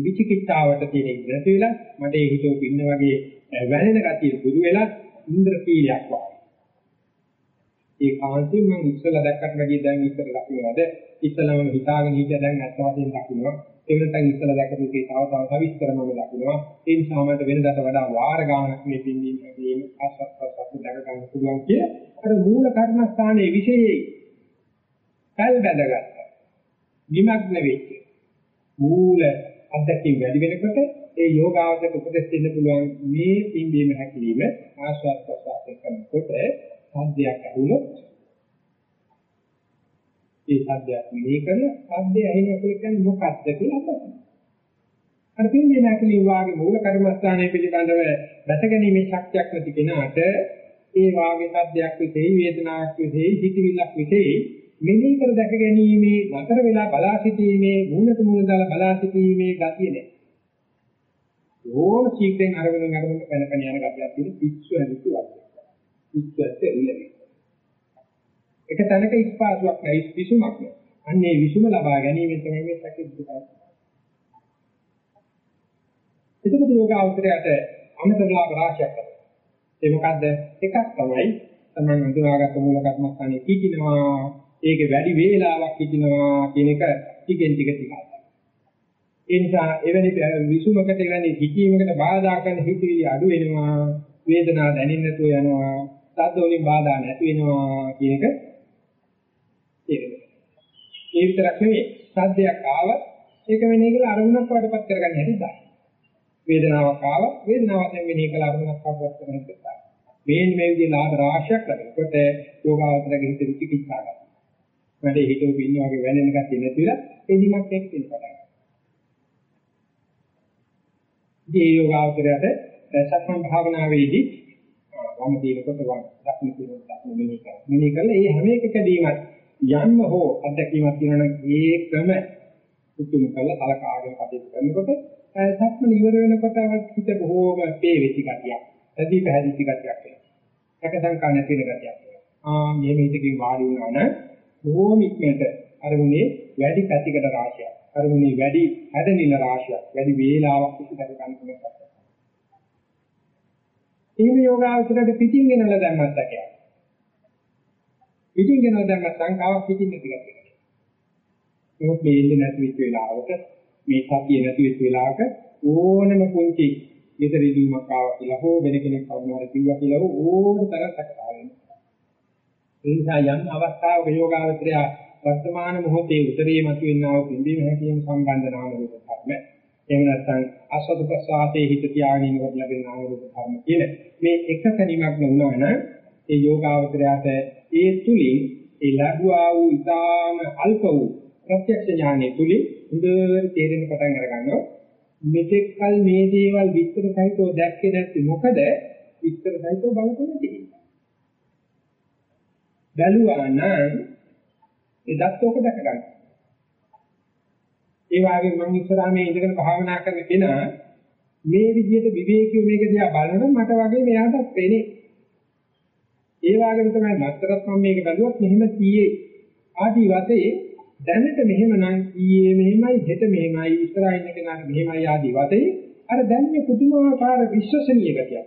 විචිකිච්ඡාවට තියෙන ඉඳ නැතිලා මට ඒ හිතෝ පින්න වගේ වැළෙන ගතිය පුදු වෙලා ඉන්ද්‍ර කීලයක් වගේ. ඒ කාන්තෙන් මම ඉස්සලා දැක්කට වැඩිය දැන් ඉස්සර දකින්නවද? ඉස්සලම හිතාගෙන හිටිය දැන් අත් වශයෙන් දකින්නවා. ඒ වෙනතන් ඉස්සලා දැකපු එකේ තව තව සවිස්තරම දකින්නවා. ඒ නිසා මට වෙනදාට වඩා වාර ගානක් මේ පින්දීම මේ ආසස්සස්සත් දැක ගන්න පුළුවන් කිය. අර මූල කර්මස්ථානයේ විශේෂයි. කල් බැඳගත්තා. නිමග්න වෙච්ච. මූල අධ්‍යක්ෂින් වැඩි වෙනකොට ඒ යෝගාවචක උපදෙස් දෙන්න පුළුවන් මේ පින්දීම හැකිලිම ආස්වාද ප්‍රසආස කරනකොට සාධ්‍යයක් ඇහුනොත් ඒ සාධ්‍යයක් මෙහි කරන සාධ්‍ය ඇහෙනවා කියන්නේ මොකක්ද කියලා අපිට. අර පින්දීම හැකිලිම වාගේ මූල කර්මස්ථානයේ පිළිබඳව දැසගැනීමේ ශක්තියක් නැති කෙනාට ඒ වාගේ සාධ්‍යයක් විසෙයි වේදනාවක් විසෙයි හිතවිල්ලක් විසෙයි මෙහි කර දැක ගැනීමේ නතර වෙලා බලා සිටීමේ මූණට මූණ දාලා බලා සිටීමේ ගතිය නෑ. ඕන සීක්‍රෙන් අරගෙන අරගෙන පැන පැන යන ගතියක් තියෙන පිස්සු ඇලිතු වගේ. පිස්සු ඇත්තේ ඉලනේ. එක තැනක ඉස්පාසුවක් නැහැ විසුමක් නෑ. අන්න ඒ විසුම ලබා ගැනීම තමයි මේ සැකෙත් දුක. එතකොට යෝගාවතරයට අමතර ලාභ රාශියක් ලැබෙනවා. ඒ මොකද්ද? එකක් තමයි තමන් අඳුනාගත්ත මූල කර්මස්ථානයේ කීකිනවා ඒක වැඩි වේලාවක් හිටිනවා කියන එක ටිකෙන් ටික ටිකයි. ඒ නිසා එවැනි විසුමකට එවැනි හිතීමකට බාධා කරන හිතවිලි අඩු වෙනවා වේදනාව දැනෙන්නේ නැතුව යනවා සද්ද වලින් බාධා නැති වෙනවා කියන එක තේරෙනවා. ඒ විතරක් නෙවෙයි සද්දයක් ආවත් ඒක වෙන්නේ කියලා අරමුණක් වඩපත් කරගන්න හැටි දාන්න. වේදනාවක් ආව වේදනාවෙන් මෙනෙහි කළ අරමුණක් වඩපත් කරගන්න හැටි දාන්න. මේ මේ විදිහේ ලාභ රාශියක් ලැබෙනකොට යෝගාවචරගේ හිත විචිකිච්ඡා කරනවා. වැඩේ හිතුව පින්න වගේ වැනෙන එකක් නැතිලා එදිමක් එක්ක ඉන්න පටන් ගන්නවා. මේ යෝගාවචරයට සක්මන් භාවනාවේදී වම දිනකොට වම දක්න දිනකොට දක්න මෙනෙහි කරනවා. මෙනෙහි කරලා මේ හැම එකකදීම යන්න හෝ අත්දැකීමක් තියෙනවනම් ඒකම උතුම් කරලා කලකාගෙන කටයුතු කරනකොට සක්මන් ඉවර වෙනකොට හිත බොහෝම පේ වෙච්ච ගතියක්. ඇදී පැහැදිච්ච ගතියක් එනවා. එක සංකා නැති වෙන ගතියක් එනවා. ආ මේ මේකකින් වාඩි වුණා නම් බොහෝම ඉක්මනට අරමුණේ වැඩි පැතිකඩ රාශියක්. අරමුණේ වැඩි හැදෙනින රාශියක්. වැඩි වේලාවක් ඉස්සර ගන්න පුළුවන්. එහෙම යෝගාවචරයට පිටින් ගෙනලා දැම්මත් දැකයක්. පිටින් ගෙනලා දැම්මත් සංකාවක් පිටින් නැති ගැතියක්. ඒක මේ ඉන්නේ නැති වෙච්ච වෙලාවක මේ සතිය නැති වෙච්ච වෙලාවක ඕනම පුංචි ඉදිරිදීමක් ආවා කියලා හෝ වෙන කෙනෙක් කවුරුහරි කිව්වා කියලා හෝ ඕන තරම් සැකසාවෙන. ඒ නිසා යම් අවස්ථාවක යෝගාවචරය වර්තමාන මොහොතේ උතරී මතුවෙනා වූ පින්බීම හැකීම සම්බන්ධ නාම රූප ධර්ම. එහෙම නැත්නම් අසද ප්‍රසආතේ හිත තියාගෙන ඉන්නකොට ලැබෙන නාම රූප ධර්ම කියන මේ එක කණීමක් නුනවන ඒ යෝගාවචරයට ඒ තුලින් ඒ ලැබුවා වූ ඊටාම අල්ප වූ ප්‍රත්‍යක්ෂ ඥානෙ තුලින් හොඳට තේරෙන පටන් අර ගන්නවා මෙතෙක් කල මේ දේවල් විස්තර සහිතව දැක්කේ නැති මොකද විස්තර සහිතව බලපොන තියෙන්නේ බැලුවා නම් එදත් ඔක දැක ගන්න. ඒ වගේම මම ඉස්සරහා මේ ඉඳගෙන භාවනා කරන කෙනා මේ විදිහට විවේකීව මේක දිහා බලනකොට මට වගේ මෙයාටත් වෙන්නේ. ඒ වගේම තමයි මත්තරත් මම මේක බැලුවොත් මෙහෙම තියේ ආදි වශයෙන් දැනට මෙහෙමනම් ඊයේ මෙහෙමයි හෙට මෙහෙමයි ඉස්සරහින් ඉන්න කෙනාට මෙහෙමයි ආදී වශයෙන් අර දැන් මේ පුදුමාකාර විශ්වසනීය ගතියක්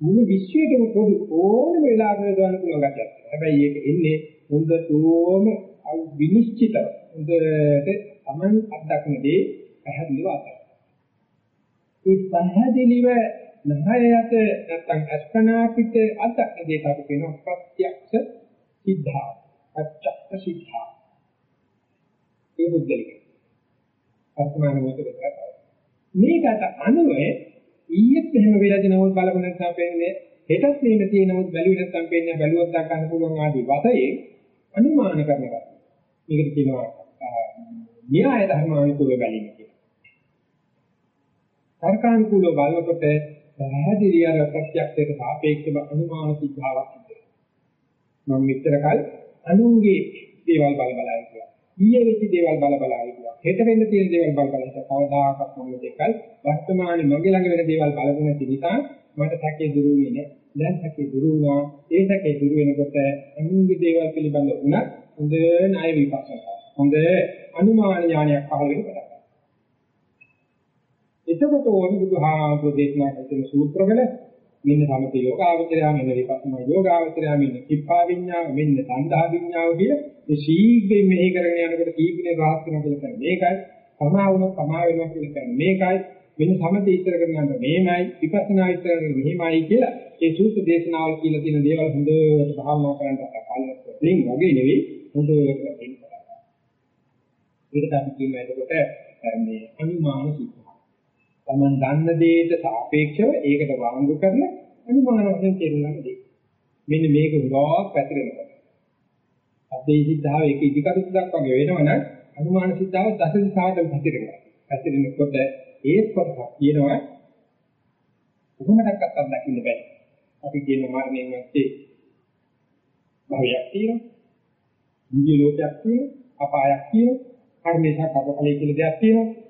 මුළු විශ්වයටම පොදු ඕනම වෙලාවක ගන්න පුළුවන් ගතියක් හැබැයි ඒක එන්නේ හොඳටම විනිශ්චිත හොඳට Taman අත්දකින්නේ පැහැදිලිව අත්දකින්න. ඒ පැහැදිලිව නහයට නැත්තම් අස්පනා පිට අත්දකින්න දෙයක් අපි කියනවා ප්‍රත්‍යක්ෂ සිද්ධා. ප්‍රත්‍යක්ෂ සිද්ධා. ඒ බුද්ධලික. වර්තමාන මොහොතේ කරා. මේකට අනුව ඊයේත් එහෙම වෙලා දෙනවොත් බලපොන නැත්නම් පෙන්නේ හෙටත් මේක තියෙනවොත් බැලුවේ නැත්නම් පෙන්නේ බැලුවත් දක්වන්න පුළුවන් ආදී වශයෙන් අනුමාන කරන එක. මේකට කියනවා න්‍යාය ධර්මානුකූල බැලීම කියලා. තර්කානුකූලව බලනකොට පැහැදිලි අර ප්‍රත්‍යක්ෂයට සාපේක්ෂව අනුමාන සිද්ධාවක් තිබෙනවා. මම මෙච්චර කල අනුන්ගේ දේවල් බල බල ඉන්නවා. ඊයේ වෙච්ච දේවල් බල බල ඉන්නවා. හෙට වෙන්න තියෙන දේවල් බල බල ඉන්නවා. කවදාකවත් මම දෙකල් වර්තමානයේ මගේ ළඟ වෙන දේවල් බලපු නැති නිසා මට සැකේ දුරු වෙන්නේ නැහැ. දැන් සැකේ දුරු වුණා. ඒ සැකේ දුරු වෙනකොට අනුන්ගේ දේවල් පිළිබඳ උනත් හොඳ ණය විපස්සනා. හොඳ අනුමාන ඥානයක් පහළ වෙනවා. එතකොට ඕනි බුදුහාමුදුරේ දේශනා කරන සූත්‍රවල මෙන්න සමත යෝගාවචරය මෙන්න විපස්සනා යෝගාවචරය මෙන්න කිප්පා විඤ්ඤාව මෙන්න සංධා විඤ්ඤාව කිය මේ ශීඝ්‍රයෙන් මෙහි කරගෙන යනකොට කීපනේ රහස් වෙනවා කියලා කියන්නේ මේකයි. සමා වුණොත් සමා වෙනවා කියලා කියන්නේ මේකයි. මෙන්න සමත ඉතර කරගෙන යනකොට මේමයි. විපස්සනා ඉතර කරගෙන මෙහෙමයි කියලා ඒ සූත්‍ර දේශනාවල කියලා තියෙන දේවල් හොඳට භාවනා කරන්න කාලයක් වලින් වගේ නෙවෙයි. හොඳට ඒකට අපි කියනවා එතකොට මේ අනුමාන සිද්ධ. Taman දන්න දෙයට සාපේක්ෂව ඒකට වාංගු කරලා අනුමාන වශයෙන් තේරුම් ගන්න දෙයක්. මෙන්න මේක ගොඩාක් පැතිරෙනවා. අද්දේ සිද්ධාව එක ඉදිකටුක් වගේ වෙනවනම් අනුමාන සිද්ධාව දස දිශාවට පැතිරෙනවා. පැතිරෙනකොට ඒත් කොටක් කියනවා කොහොමදක්වත් අත්දකින්න බෑ. අපි කියන මරණයෙන් මැත්තේ භවයක් තියෙනවා. නිවි ලෝකයක් තියෙනවා. අපායක් තියෙනවා. කර්මේශා කර්මඵලයේ කියලා දෙයක් තියෙනවා.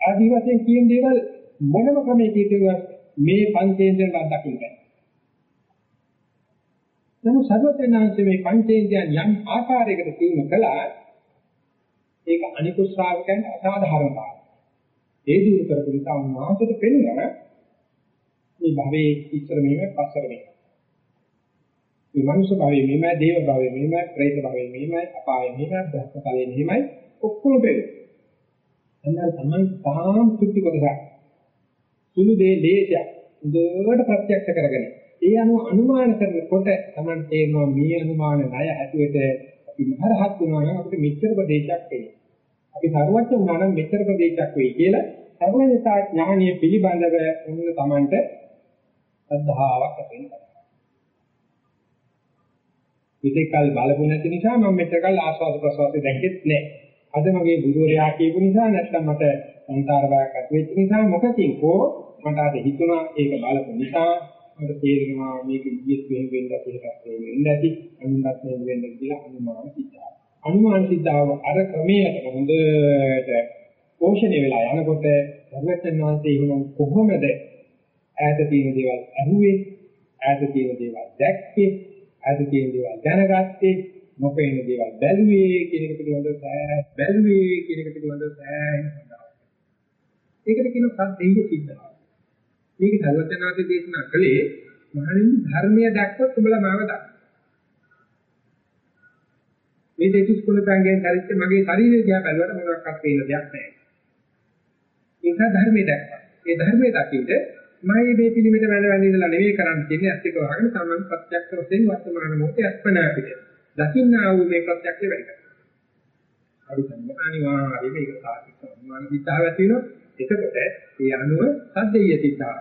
ආදි වශයෙන් කියන දේවල් මොනම ක්‍රමයකින් කියුවත් මේ පංචේන්ද්‍රයන් අත්දකින්න බෑ. නමුත් සර්වඥාන්සේ මේ පංචේන්ද්‍රයන් යම් ආකාරයකට කියනු කළා ඒක අනිකුත් ශ්‍රාවකයන්ට අසාධාරණ බව. ඒ දිනු කරපු නිසා උන්වහන්සේට පෙන්වන මේ භවයේ ඉස්සර මෙහෙම පස්සර මෙහෙම. මේ මනුෂ්‍ය භවයේ මෙහෙමයි, දේව භවයේ මෙහෙමයි, ප්‍රේත භවයේ මෙහෙමයි, අපායේ මෙහෙමයි, බ්‍රහ්මතලයේ මෙහෙමයි ඔක්කොම පෙන්නනවා. එන්നാൽ Taman තාම කුටි කොටසක් සුළු දේ දේශයක් හොඳට ප්‍රත්‍යක්ෂ කරගෙන ඒ අනුව අනුමාන කරනකොට තමයි තේරෙනවා මේ අනුමාන ණය හැටියට අපි මහරහත් වුණා නම් අපිට මෙච්චර ප්‍රදේශයක් වෙයි. අපි සර්වඥ වුණා නම් මෙච්චර ප්‍රදේශයක් වෙයි කියලා සර්වඥතා ඥානීය පිළිබඳව උන්න Tamanට සද්ධාාවක් ඇති වෙනවා. ඉතිකල් බලපු නැති නිසා මම මෙතකල් ආස්වාද ප්‍රසවාසය දැක්කෙත් නැහැ. අද මගේ ගුරුවරයා කියපු නිසා නැත්නම් මට සංකාර බයක් ඇති වෙච්ච නිසා මොකකින් හෝ මට අද හිතුණා ඒක බලපු නිසා මට තේරෙනවා මේක ඉදිරියට වෙන වෙන්න අපිට වෙන්න ඇති අනුන්වත් මේ වෙන්න කියලා අනුමාන සිද්ධාව. අනුමාන සිද්ධාව අර ක්‍රමයට හොඳට පෝෂණය වෙලා යනකොට සර්වඥාන් වහන්සේ එහෙනම් කොහොමද ඈත තියෙන දේවල් අහුවේ ඈත තියෙන දේවල් දැක්කේ? ඈත තියෙන දේවල් දැනගත්තේ? නොපෙනෙන දේවල් බැලුවේ කියන එක පිළිබඳව සෑහෙන බැලුවේ කියන එක පිළිබඳව සෑහෙන සඳහන්. ඒකට කියන සද්දේය සිද්ධාව. මේක සර්වඥාන්සේ දේශනා කළේ මහණෙනි ධර්මය දැක්කොත් උඹලා මාව දක්වා. මේ දෙතිස් කුණ පැංගෙන් කරිච්ච මගේ ශරීරය දිහා බැලුවට මොනවාක්වත් පේන දෙයක් නැහැ. ඒක ධර්මයේ දැක්කා. ඒ ධර්මයේ දකින්ද මම මේ පිළිමෙට වැඳ වැඳ ඉඳලා නෙවෙයි කරන්න තියෙන්නේ ඇත්ත එක වහගෙන තමන් ප්‍රත්‍යක්ෂ වශයෙන් වර්තමාන මොහොතේ අත්පනා පිට. දකින්නා වූ මේ ප්‍රත්‍යක්ෂය වැඩි කරනවා. අඩු තමයි අනිවාර්යයෙන් මේක සාර්ථක සම්මාන විතාව ඇති වෙනවා. එතකොට ඒ අනුව සද්දේය සිතා.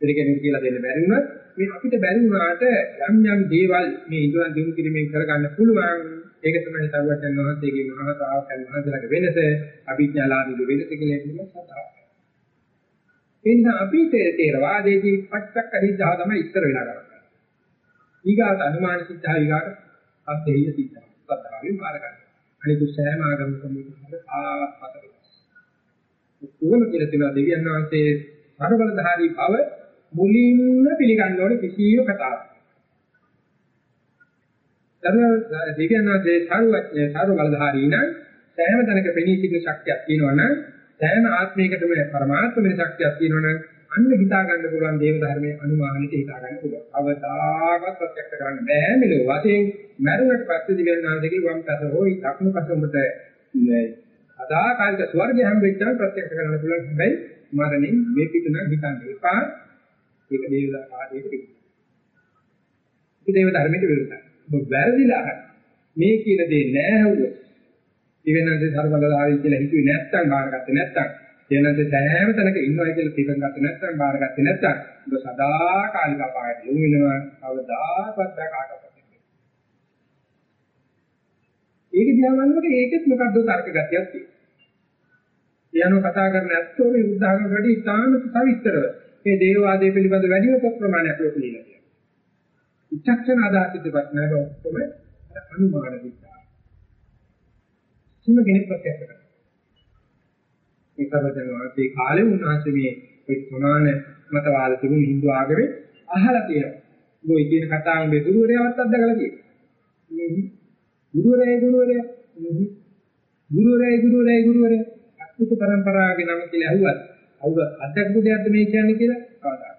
පිළිගැනීම කියලා දෙන්න බැරි වුණත් මේ අපිට බැරි වුණාට යම් යම් දේවල් මේ ඉදන් දිනු කිරීමෙන් කරගන්න පුළුවන්. ඒක තමයි සරුවචන් වහන්සේගේ මහා ශ්‍රාවකයන් වහන්සේලාගේ වෙනස. අභිඥාලාභී වෙනස කියලා කියනවා සතාව. එන්න අපි තේරවාදයේදී පච්චක් අරිද්දා තමයි ඉස්සර වෙලා කරන්නේ. ඊගාට අනුමාන සිද්ධා ඊගාට අත්දෙහිය සිද්ධා. සත්‍යාවෙන් මාර ගන්න. අනිකුත් සෑම ආගමකම ආපත වෙනස්. කොහොම කියලා තියෙනවා දෙවියන් වහන්සේ සර්වබලධාරී බව මුලින්ම පිළිගන්න ඕනේ කිසියම් කතාවක්. සර්ව දෙවියන් වහන්සේ සර්ව සර්වබලධාරී නම් සෑම තැනක පෙනී සිටින ශක්තියක් තියෙනවා නම් සෑම ආත්මයකටම පරමාර්ථමය ශක්තියක් තියෙනවනම් අන්න හිතා ගන්න පුළුවන් දේව ධර්මයේ අනුමානෙට හිතා ගන්න පුළුවන්. අවදාගත ප්‍රත්‍යක්ෂ කරන්න බෑ මෙලොව වශයෙන් මරුණට පස්සේ දිව්‍යන් වහන්සේගේ වම් පස හෝ දකුණු පස උඹට අදාකාරික ස්වර්ගය හම්බෙච්චා ප්‍රත්‍යක්ෂ කරන්න පුළුවන්. හැබැයි මරණින් මේ පිටුන හිතන්න එපා. ඒක දේව ආදීට පිට. ඒක දේව ධර්මයට විරුද්ධයි. ඔබ වැරදිලා මේ කියන දේ නෑ හවුව. දිවෙනන්සේ සර්වබලධාරී කියලා හිතුවේ නැත්නම් බාරගත්තේ නැත්නම් දිවෙනන්සේ සෑම තැනක ඉන්නවා කියලා තීරණ ගත්තේ නැත්නම් බාරගත්තේ නැත්නම් ඔබ සදා කාලික අපායට යොමු වෙනවා කවදාකවත් කාටවත් ඒක දිහා බලනකොට ඒකෙත් මොකද්ද තර්ක ගතියක් තියෙනවා. යano කතා කරන ඇත්තෝ මේ උදාහරණ වලදී ඉතාම සවිස්තරව මේ දේවවාදයේ පිළිබඳ වැඩිම පොත් ප්‍රමාණයක් ලෝකෙලිලා තියෙනවා. විචක්ෂණ ආදාසිතපත් නැහැ ඔක්කොම අනුමාන විද්‍යාව. කිසිම කෙනෙක් ප්‍රත්‍යක්ෂ කරන්නේ. ඒ කරවදනවාදී කාලේ උන්වහන්සේ මේ ඒ සමාන මතවාද තිබුණු Hindu ආගමේ අහලා තියෙනවා. මොකද කියන කතාවෙන් මේ දුරවරයවත් අත්දකලා තියෙනවා. ගුරුවරයා ගුරුවරයා ගුරුවරයා ගුරුවරයා ගුරුවරයා අත්පුත પરම්පරාවගේ නම කියලා ඇහුවත් අවුව අධ්‍යක්ෂ දෙයක්ද මේ කියන්නේ කියලා කවදාද.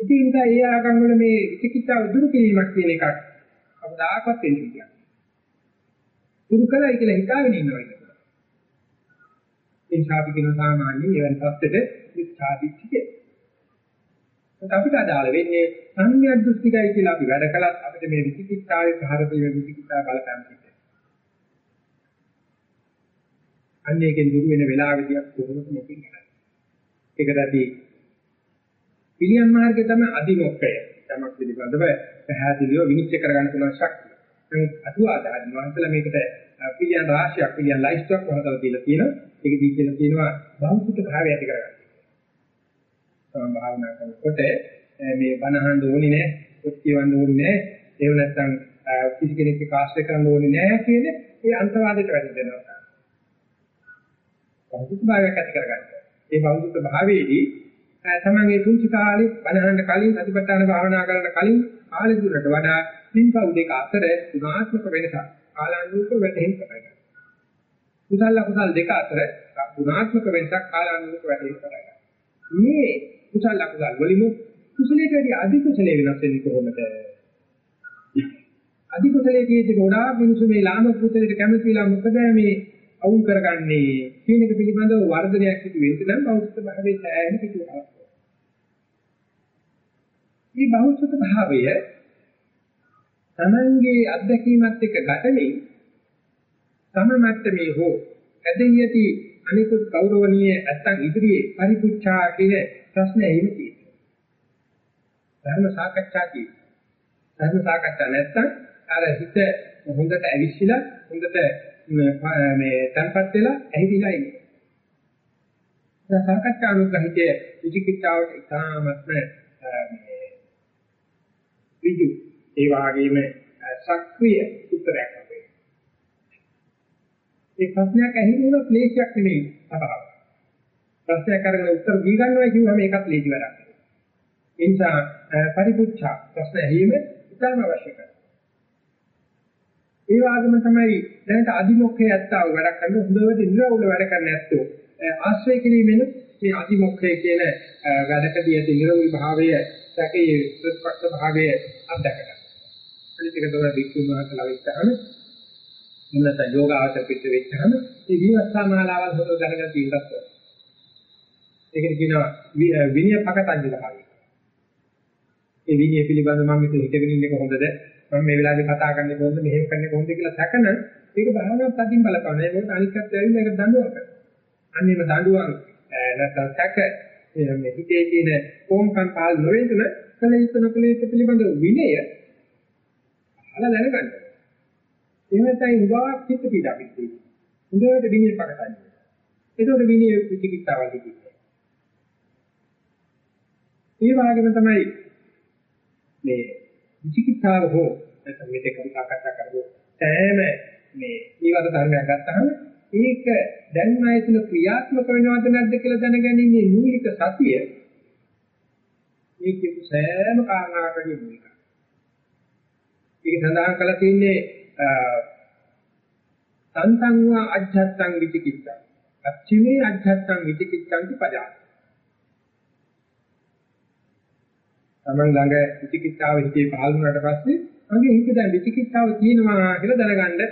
ඉතින් ඒ ආගම් වල මේ විචිකිච්ඡාව දුරු කිරීමක් කියන එකක් කවදාකවත් වෙන්නේ නැහැ. දුරු කළයි කියලා හිතාගෙන ඉන්නවා ඒක. ඒ ශාපි කියන සාමාන්‍යයෙන් එවන් තත්ත්වෙට විචාදිච්චිකේ. ඒත් අපිට අදාළ වෙන්නේ සංඥා දෘෂ්ටිකයි කියලා අපි වැඩ කළත් අපිට මේ විචිකිච්ඡාවේ භාරතීය විචිකිච්ඡා බලපෑම් පිටේ. අන්නේකින් දුරු වෙන වෙලාවෙදී කොහොමද මේකෙන් කරන්නේ? ඒකට අපි පිළියම් මාර්ගය තමයි අදිමොක්කය. තමක් පිළිබඳව පැහැදිලිව විනිශ්චය කරගන්න පුළුවන් ශක්තිය. නමුත් අතුවාදාන වහන්සලා මේකට පිළියම් රාශියක් පිළියම් ලයිස්ට්යක් වහදලා දීලා තියෙනවා. ඒක දී කියලා කියනවා භෞතික භාවය ඇති කරගන්න. තමයි භාවනා කරනකොට මේ බණහන් ඕනේ නැහැ, පොත් කියවන්න ඕනේ නැහැ, ඒව නැත්තම් කිසි කෙනෙක්ගේ කාශ්‍රය කරන්න ඕනේ නැහැ කියන ඒ අන්තවාදයට වැටෙනවා. භෞතික භාවයක් ඇති කරගන්න. ඒ භෞතික භාවයේදී තමන්ගේ පුංචි කාලේ බණහන් කලින් සතිපට්ඨාන භාවනා කරන කලින් කාලෙ දුරට වඩා පින්පව් දෙක අතර ගුණාත්මක වෙනසක් කාලානුරූප වැටහෙන්න පටන් ගන්නවා. කුසල අකුසල දෙක අතර ගුණාත්මක වෙනසක් කාලානුරූප වැටහෙන්න පටන් ගන්නවා. මේ කුසල අකුසල වලින් කුසලයේදී අධි කුසලයේ වෙනස් වෙන්නේ කොහොමද? අධි කුසලයේ තියෙද්දි ගොඩාක් මිනිස්සු මේ ලාමක කුසලයට කැමති වෙලා මොකද මේ අවුල් කරගන්නේ කියන එක පිළිබඳව වර්ධනයක් සිදු වෙන්න නම් බෞද්ධ භාවයේ සෑහෙන පිටුවක්. මේ බෞද්ධ භාවය තමන්ගේ අත්දැකීමත් එක්ක ගැටෙමින් තම මට්ටමේ හෝ ඇදෙයති අනිකුත් ගෞරවණීය නැත්තම් ඉදිරියේ පරිපුච්ඡා කියන ප්‍රශ්න එහෙම තියෙනවා. ධර්ම සාකච්ඡා කියනවා. ධර්ම සාකච්ඡා නැත්තම් අර හිත හොඳට ඇවිස්සලා හොඳට මේ තන්පත් වෙලා ඇහිදිලා ඉන්නේ. ඒ සාකච්ඡා අනුග්‍රහිතයේ විචිකිච්ඡාවට ඉතාමත්ම මේ විදු ඒ වගේම සක්‍රීය උත්තරයක් අපේ. ඒ ප්‍රශ්නයක් ඇහිුණොත් ලේසියක් නෙමෙයි අභාව. ප්‍රශ්නයක් අරගෙන උත්තර දී ගන්නවා කියුවම ඒකත් ලේසි වැඩක්. ඒ නිසා පරිපුච්ඡා ප්‍රශ්න ඇහිීම ඉතාම අවශ්‍යයි. ඒ වගේම තමයි දැනට අදිමොක්ඛේ ඇත්තව වැඩ කරන හොඳට ඉන්ද්‍රවුල වැඩ කරන ඇත්තෝ ආශ්‍රය කිරීමෙන් මේ අදිමොක්ඛේ කියන වැඩකදී ඇති නිරෝධී භාවය සැකයේ ප්‍රතිපක්ෂ භාවය අත්දැකගන්න. අනිත් එක තමයි වික්ෂුන් වහන්සේලා වෙච්චහම මුලත යෝගාචර පිට වෙච්චහම මේ විවස්ථා මාලාවල් හොත දැනගන්න ඉන්නත්. ඒකට කියනවා විනය පකටංජල භාවය. ඒ විනය පිළිබඳව මම මෙතන හිතගෙන ඉන්නේ කොහොමද? මම මේ වෙලාවේ කතා කරන්නේ කොහොමද? මෙහෙම කරන්නේ කොහොමද කියලා සැකන ඒක භාවනාවක් අදින් බලපන්න. ඒක අනිත් පැත්ත ඇවිල්ලා ඒක දඬුවම් කරනවා. අන්නේම දඬුවම් නැත්නම් සැක මේ හිතේ තියෙන කොම්කම් පාල් නොවේදන කල යුතු නොකල යුතු පිළිබඳ විනය අහලා දැනගන්න. එහෙම නැත්නම් උගාවක් හිත පීඩා පිටි. හොඳට විනය පකටන්නේ. ඒකෝට විනය විචිකිච්ඡාවල් කියන්නේ. ඒ වගේම තමයි මේ විචිකිච්ඡාව හෝ නැත්නම් මේ දෙක කතා කරගන්න සෑම මේ ඊවර ධර්මයක් ගත්තහම ඒක දැන් ආයතන ක්‍රියාත්මක වෙනවද නැද්ද කියලා දැනගැනීමේ මූලික සතිය මේ කියපු සෑම කාරණාවකදී මූලිකයි. ඒක සඳහන් කරලා තියෙන්නේ සන්තංවා අජ්ජත්තං විචිකිච්ඡා. අච්චිමේ අජ්ජත්තං විචිකිච්ඡං පජා. තමන් ළඟ විචිකිච්ඡාව හිතේ පහළ වුණාට පස්සේ මගේ හිතේ දැන් විචිකිච්ඡාව තියෙනවා කියලා දැනගන්න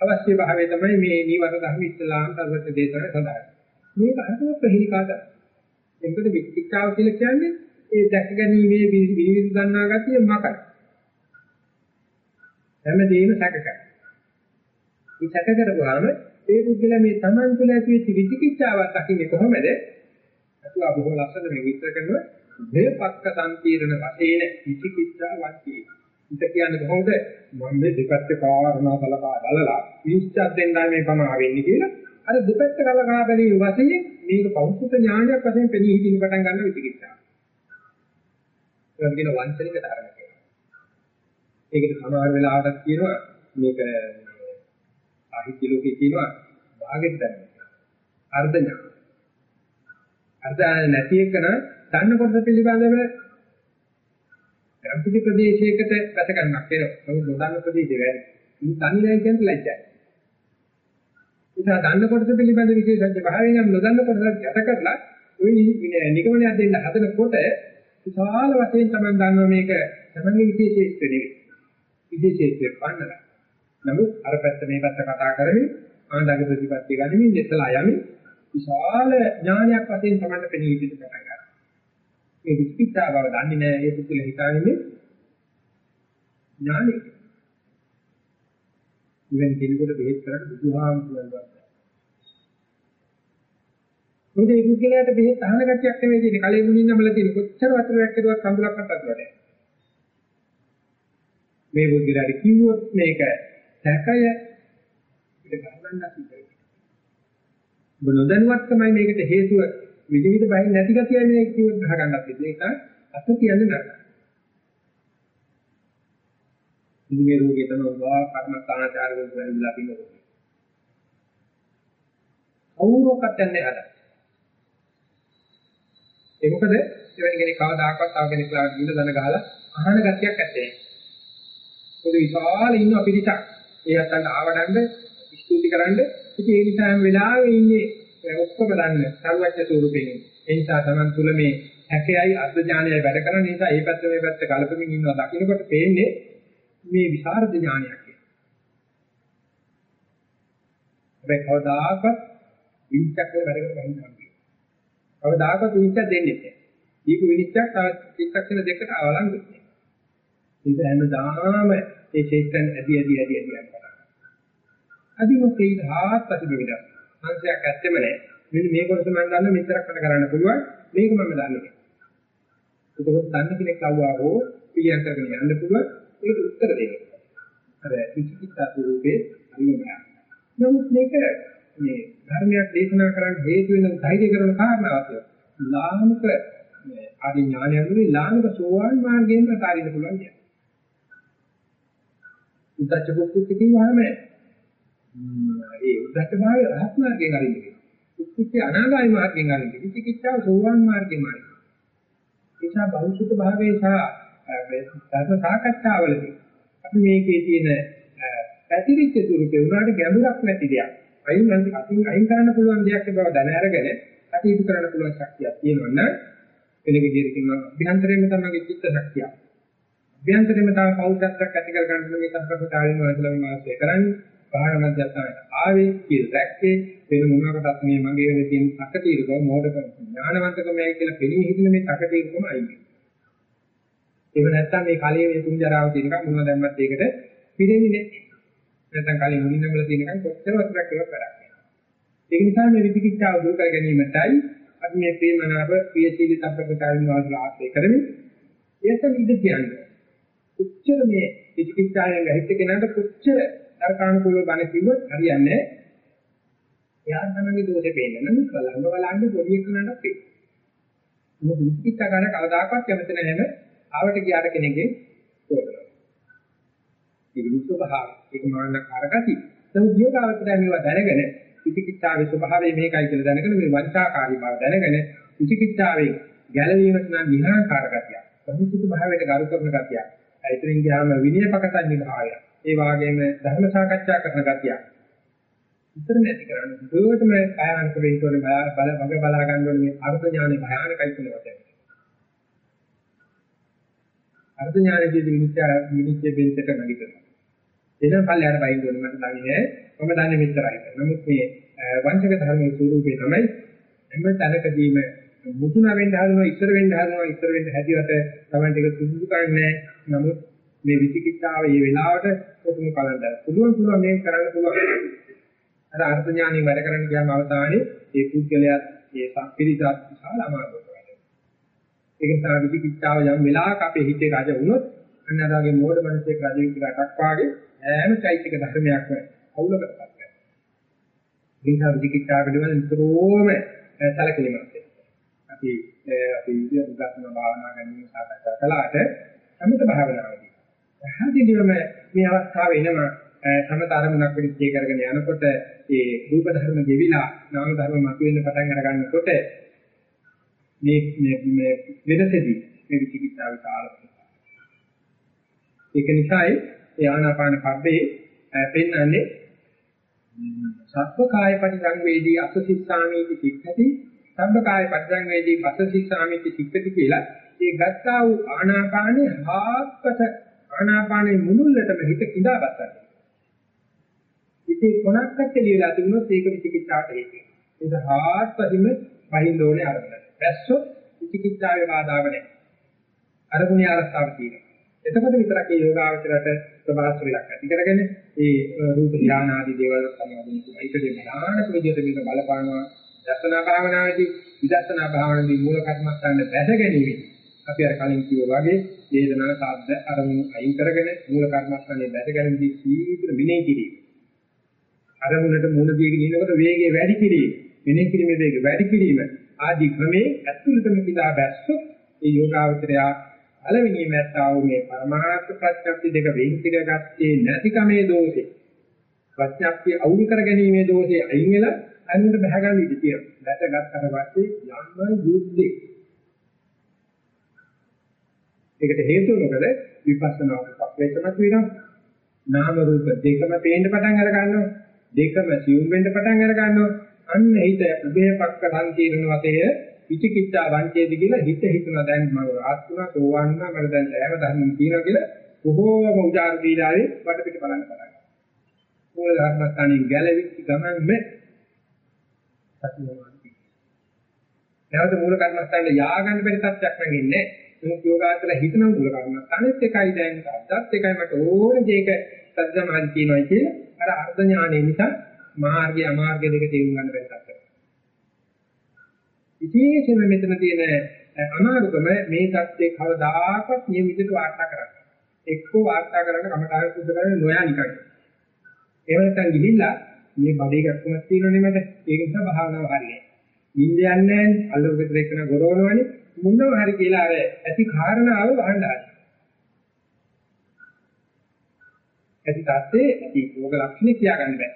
අවශ්‍ය භාවය තමයි මේ නීවර ධර්ම ඉස්ලාම් සර්වත්‍ය දේශන සඳහන්. මේක අසම ප්‍රහේලිකාද. එතකොට විචිකිච්ඡාව කියලා කියන්නේ ඒ දැක ගැනීමේ විවිධ ගන්නා ගතිය මකයි. හැමදේම සැක කරනවා. මේ සැක කරපුවාම ඒ පුද්ගලයා මේ Taman තුළ ඇති වෙච්ච විචිකිච්ඡාවක් දකින්නේ කොහොමද? අතුවා බොහොම ලස්සන මේ විස්තර කරනවා. දෙපක්ක සම්පීර්ණ වශයෙන් විචිකිච්ඡාවක් කියනවා. ඉත කියන්නේ කොහොමද මම මේ දෙපැත්තේ කාරණා කලකා බලලා විශ්චත් දෙන්නයි මේ පමා වෙන්නේ කියලා අර දෙපැත්ත කලකා බැලීම වශයෙන් මේක පෞසුත ඥානයක් වශයෙන් පෙනී හිටින්න පටන් ගන්න විදිහට. ඒක කියන වංචනික ධර්ම කියලා. ඒකට සමහර වෙලාවට කියනවා මේක සාහිත්‍ය ලෝකේ කියනවා භාගෙත් ධර්ම. අර්ධ ඥාන. අර්ධ නැති එකන දන්න කොටස පිළිබඳව යම්කිසි ප්‍රදේශයකට ගත ගන්නක් වෙනවා. නමුත් නොදන්න ප්‍රදේශේ වැඩි. මේ තනි නැහැ කියන්නේ ලැජ්ජයි. ඒක දන්න කොටස පිළිබඳ විශේෂඥ භාවයෙන් නම් නොදන්න කොටස ගත කරලා ওই නිගමනයක් දෙන්න හදනකොට විශාල වශයෙන් තමයි දන්නවා මේක තමන්ගේ විශේෂීත්වෙ නෙවෙයි. විශේෂීත්වෙ පන්නලා. නමුත් අර පැත්ත මේ පැත්ත කතා කරමින් ආන්දගේ ප්‍රතිපත්තිය ගනිමින් ඉස්සලා යමින් විශාල ඥානයක් වශයෙන් තමයි පෙනී සිටින්න පටන් ගන්නවා. ඒ විචිකිච්ඡා බව දන්නේ නැහැ ඒ පුදුල හිතාන්නේ ඥානෙ. ඉවෙන් කෙනෙකුට බෙහෙත් කරන්න බුදුහාමුදුරුවෝ මොකද ඒ පුද්ගලයාට බෙහෙත් අහන ගැටියක් නෙවෙයි තියෙන්නේ. කලින් මුලින් නමලා තියෙන කොච්චර වතුරක් කරුවත් සම්බුලක් අත්තට වැඩේ. මේ පුද්ගලයාට කිව්වොත් මේක සැකය ඒක ගන්නන්න සිද්ධ ඔබ නොදැනුවත්කමයි මේකට හේතුව විවිධ බහින් නැති ගතියනේ කිව්වොත් ගහ ගන්නත් ඒක අත කියන්නේ නරකයි. ඉතින් මේ රෝගී තමයි වා කර්මස්ථානාචාර වල වැළඳලා තියෙනවා. කවුරක්වත් යන්නේ අර. ඒ මොකද එවැනි කෙනෙක් කවදාකවත් තව කෙනෙක් ළඟට ගිහින් දන ගහලා අහන ගතියක් ඇත්තේ. පොඩි විශාල ඉන්න අපිරිසක් ඒ අතට ආවඩන්න ස්තුති කරන්න ඉතින් ඒ නිසා හැම වෙලාවෙම ඉන්නේ ඔක්කොම දන්න සර්වඥ ස්වරූපයෙන්. ඒ නිසා Taman තුල මේ හැකයයි අර්ධ ඥානයයි වැඩ කරන නිසා මේ පැත්ත මේ පැත්ත කලපමින් ඉන්නවා දකින්නකොට පේන්නේ මේ විසරද ඥානයක් කියලා. හැබැයි කවදාකවත් විචක්ක වැඩ කරගෙන ඉන්නවා. කවදාකවත් විචක් දෙන්නේ නැහැ. දීප විනිශ්චයක් තව චිත්තක්ෂණ දෙකට අවලංගු වෙනවා. ඒක හැමදාම ඒ චේතන ඇදි ඇදි ඇදි ඇදි යනවා. අදිමොත් ඒ ධාත් ප්‍රතිබිඩ. සංශයක් ඇත්තෙම නැහැ. මෙන්න මේ කොටස මම දන්න මෙතරක් මට කරන්න පුළුවන්. මේක මම දන්නේ. ඒකත් දන්න කෙනෙක් ආවා හෝ පිළියම් කරගෙන යන්න පුළුවන්. ඒකට උත්තර දෙන්න. අර විචිකිච්ඡා ස්වරූපේ අනුමතය. නමුත් මේක මේ ධර්මයක් දේශනා කරන්න හේතු වෙන ධෛර්ය කරන කාරණාවක්. ලාමක මේ ආදි ඥානයන්ගේ ලාමක සෝවාන් මාර්ගයෙන් අතාරින්න පුළුවන් කියන්නේ. උද්දච්ච කුක්කුච්ච කිව්වහම ඒ උද්දච්ච භාවය රහත් මාර්ගයෙන් අරින්නේ. කුක්කුච්ච අනාගාමී මාර්ගයෙන් අරින්නේ. විචිකිච්ඡාව සෝවාන් මාර්ගයෙන් අරින්නේ. නිසා බෞද්ධ භාවයේ සහ ධර්ම සාකච්ඡාවලදී අපි මේකේ තියෙන පැතිරිච්ච ස්වරූපේ උනාට ගැඹුරක් නැති දෙයක්. අයින් අතින් අයින් කරන්න පුළුවන් දෙයක් බව දැන අරගෙන කටයුතු කරන්න පුළුවන් ශක්තියක් තියෙනවනම් වෙන විදිහට කියනවා අභ්‍යන්තරයෙන්ම තමයි චිත්ත ශක්තිය. අභ්‍යන්තරයෙන්ම තමයි කෞෂත්වයක් ඇති කර ගන්න මේ සම්ප්‍රදායෙන් වහන්සේලා මේ වාසය කරන්නේ. පහළ මධ්‍යස්ථානයට ආවේ කියලා දැක්කේ වෙන මොනකටත් මේ මගේ වෙන තියෙන තකතිරකම මොඩකම ඥානවන්තකමයි කියලා පිළිමි හිතන මේ තකතිරකම අයිති. ඒක නැත්තම් මේ කලයේ මේ කුංජරාව තියෙනකම් මොනවද දැම්මත් ඒකට පිරෙන්නේ නැහැ. නැත්තම් කලින් මුලින්ම වල තියෙනකම් කොච්චර වතුරක් කියලා කරන්නේ. ඒක නිසා මේ විදිකිච්ඡාව දුරු කර ගැනීමටයි අපි මේ ප්‍රේමනාව ප්‍රියශීලී සම්ප්‍රදායින් වාසල ආශ්‍රය කරමින් ඒක ඉඳ කියන්නේ. කොච්චර මේ විදිකිච්ඡාවෙන් ඇහිච්ච කෙනාට කොච්චර තර්කානුකූලව බණ කිව්වොත් හරියන්නේ එයා තමන්ගේ දෝෂේ පේන්න නම් බලන්න බලන්න පොඩි එකනට පේන. මොකද විචිකිච්ඡා කරන කවදාකවත් කැමති නැහැ ආවට ගියාට කෙනෙක්ගේ තෝරනවා. ඒක විශ්වභාව ඒක මාන කාරකති. නමුත් යෝගාවචරය මේවා දැනගෙන විචිකිච්ඡාවේ ස්වභාවය මේකයි කියලා දැනගෙන මේ වංචාකාරී බව දැනගෙන විචිකිච්ඡාවේ ගැළවීමට නම් විහාරකාර ගතිය. ප්‍රතිසුද්ධ භාවයට ගරු කරන ගතිය. ඒතරින් ගියාම විනය පකටන්නේ භාවය. ඒ වගේම ධර්ම සාකච්ඡා කරන ගතිය. උත්තර නැති කරන්නේ දුරටම කායන්ත වෙන්න ඕනේ බල බල බලා ගන්න ඕනේ මේ අර්ථ ඥානෙ භයානකයි කියන වචනේ. අර්ථ ඥානයේදී විනිශ්චය විනිශ්චය වෙන්නට නැගිටිනවා. එනම් පල්ලයට බයින් දුන්න මට දන්නේ මම දන්නේ මෙච්චරයි. නමුත් මේ වංශක ධර්මයේ ස්වරූපේ තමයි හැම තැනකදීම මුතුන වෙන්න හදනවා ඉස්සර වෙන්න හදනවා ඉස්සර වෙන්න හැදිවට තමයි ටික සුදුසු කරන්නේ. නමුත් මේ විචිකිච්ඡාව මේ වෙලාවට කොතුම කලන්දර. පුළුවන් පුළුවන් මේක කරන්න පුළුවන්. අර අර්ථ ඥානෙ වැඩ කරන්න ගියාම අවසානයේ ඒ පුද්ගලයා මේ සම්පිරිසත් විශාල අමාරුවක් වෙනවා. ඒක නිසා විචිකිච්ඡාව යම් වෙලාවක අපේ හිතේ රජ වුණොත් අන්න අරගේ මෝඩ මනසේ රජ විචික රටක් වාගේ ඈම චෛත්‍යක ධර්මයක් වෙයි. අවුලකටපත් වෙනවා. ඒ නිසා විචිකිච්ඡාව පිළිබඳ නිතරම සැලකිලිමත් වෙන්න. අපි අපි විද්‍යා උගත්න භාවනා ගැන සාකච්ඡා කළාට සමිත භාවනාවේදී පැහැදිලිවම මේ අවස්ථාව එනවා සමත අරමුණක් පිළිච්චේ කරගෙන යනකොට ඒ රූප ධර්ම දෙවිලා නාම ධර්ම මතුවෙන්න පටන් අර ගන්නකොට මේ මේ වෙනසෙදී මේ විචිකිච්ඡාවේ කාලය. ඒක නිසායි ඒ ආනාපාන පබ්බේ පෙන්වන්නේ සත්ව කාය පරිසංවේදී අසසිස්සාමීති සික්ඛති සබ්බ කාය පරිසංවේදී අසසිස්සාමීති සික්ඛති කියලා ඒ ගත්තා වූ ආනාපානේ හාත්පස ආනාපානේ මුළුල්ලටම හිත කිඳාගත්තා. ඉතින් කොනක්වත් එළියලා තිබුණොත් ඒක විචිකිච්ඡාට හේතු වෙනවා. ඒක හාත්පසින්ම වහින්න ඕනේ අරමුණ. දැස්සොත් විචිකිච්ඡාවේ බාධාව නැහැ. අරමුණේ ආරක්ෂාව තියෙනවා. එතකොට විතරක් මේ යෝගාවචරයට ප්‍රබාස්ත්‍රයක් ඇති කරගෙන ඒ රූප ධාන ආදී දේවල් සම්බන්ධව ඒකේ මනානක විදිහට මේක බලපානවා දර්ශනා භාවනාවේදී විදර්ශනා භාවනාවේදී මූල කර්මස්ථාන බැස ගැනීම අපි අර කලින් කිව්වා වගේ වේදනා සාද්ද අරමුණු අයින් කරගෙන මූල කර්මස්ථානයේ බැස ගැනීමදී සීඝ්‍ර විනය කිරීම අරමුණට මූල දීගෙන ඉනකොට වේගය වැඩි කිරීම විනය කිරීමේ වේගය වැඩි කිරීම ආදී ක්‍රමේ ඇතුළතම කිදා බැස්සොත් ඒ යෝගාවචරයා පළවෙනිම ඇත්තව මේ පරමාර්ථ ප්‍රඥප්ති දෙක වෙන් පිළිගත්තේ නැතිකමේ දෝෂේ. ප්‍රඥප්තිය අවුල් කර ගැනීමේ දෝෂේ අයින් වෙලා අනුන්ට බහ ගන්න ඉඩ තියෙනවා. දැටගත්තට පස්සේ යන්න යුද්ධේ. ඒකට හේතුව මොකද? විපස්සනා ප්‍රවේශමත් වෙනවා. නාම රූප දෙකම පේන්න පටන් අර ගන්නවා. දෙකම සියුම් වෙන්න පටන් අර ගන්නවා. අන්න හිත උභයපක්ක සංකීර්ණ වශයෙන් විචිකිච්ඡා වංචේද කියලා හිත හිතන දැන් මම රාත් තුනක් සෝවන්න මම දැන් ලෑම ධර්මම් කියනවා කියලා බොහෝම උදාාර දීලාවේ වටපිට බලන්න පටන් ගන්නවා. මූල ධර්මස්ථානින් ගැලවිච්ච ගමන් මේ සතියමානයි. නැවත මූල කර්මස්ථානට යාගන්න බැරි තත්ත්වයක් නැගින්නේ. මොකද යෝගාචර හිතන මූල කර්මස්ථානෙත් එකයි දැන් අද්දත් එකයි මට ඕන දෙයක සද්දමාදි කියනවා කියලා අර අර්ධ ඥානය නිසා මාර්ගය අමාර්ගය දෙක තේරුම් ගන්න බැරි තත්ත්වයක්. විශේෂයෙන්ම මෙතන තියෙන අමාරුකම මේ தත්ත්වයේ කවදාකවත් නියමිතව වාර්තා කරන්නේ. එක්කෝ වාර්තා කරන්න කමඨාය සුද්ධ කරන්නේ නොයා නිකන්. එහෙම නැත්නම් ගිහිල්ලා මේ බඩේ ගැක්කමක් තියෙනවනේ මට. ඒක නිසා භාවනාව හරියන්නේ. නිින්ද යන්නේ නැහැ. අල්ලුව ගෙදර එක්කන ගොරවනවනේ. මොනවා හරි කියලා අර ඇති කාරණාව වහන්න හරි. ඇති තත්ත්වේ ඇති රෝග ලක්ෂණ කියාගන්න බෑ.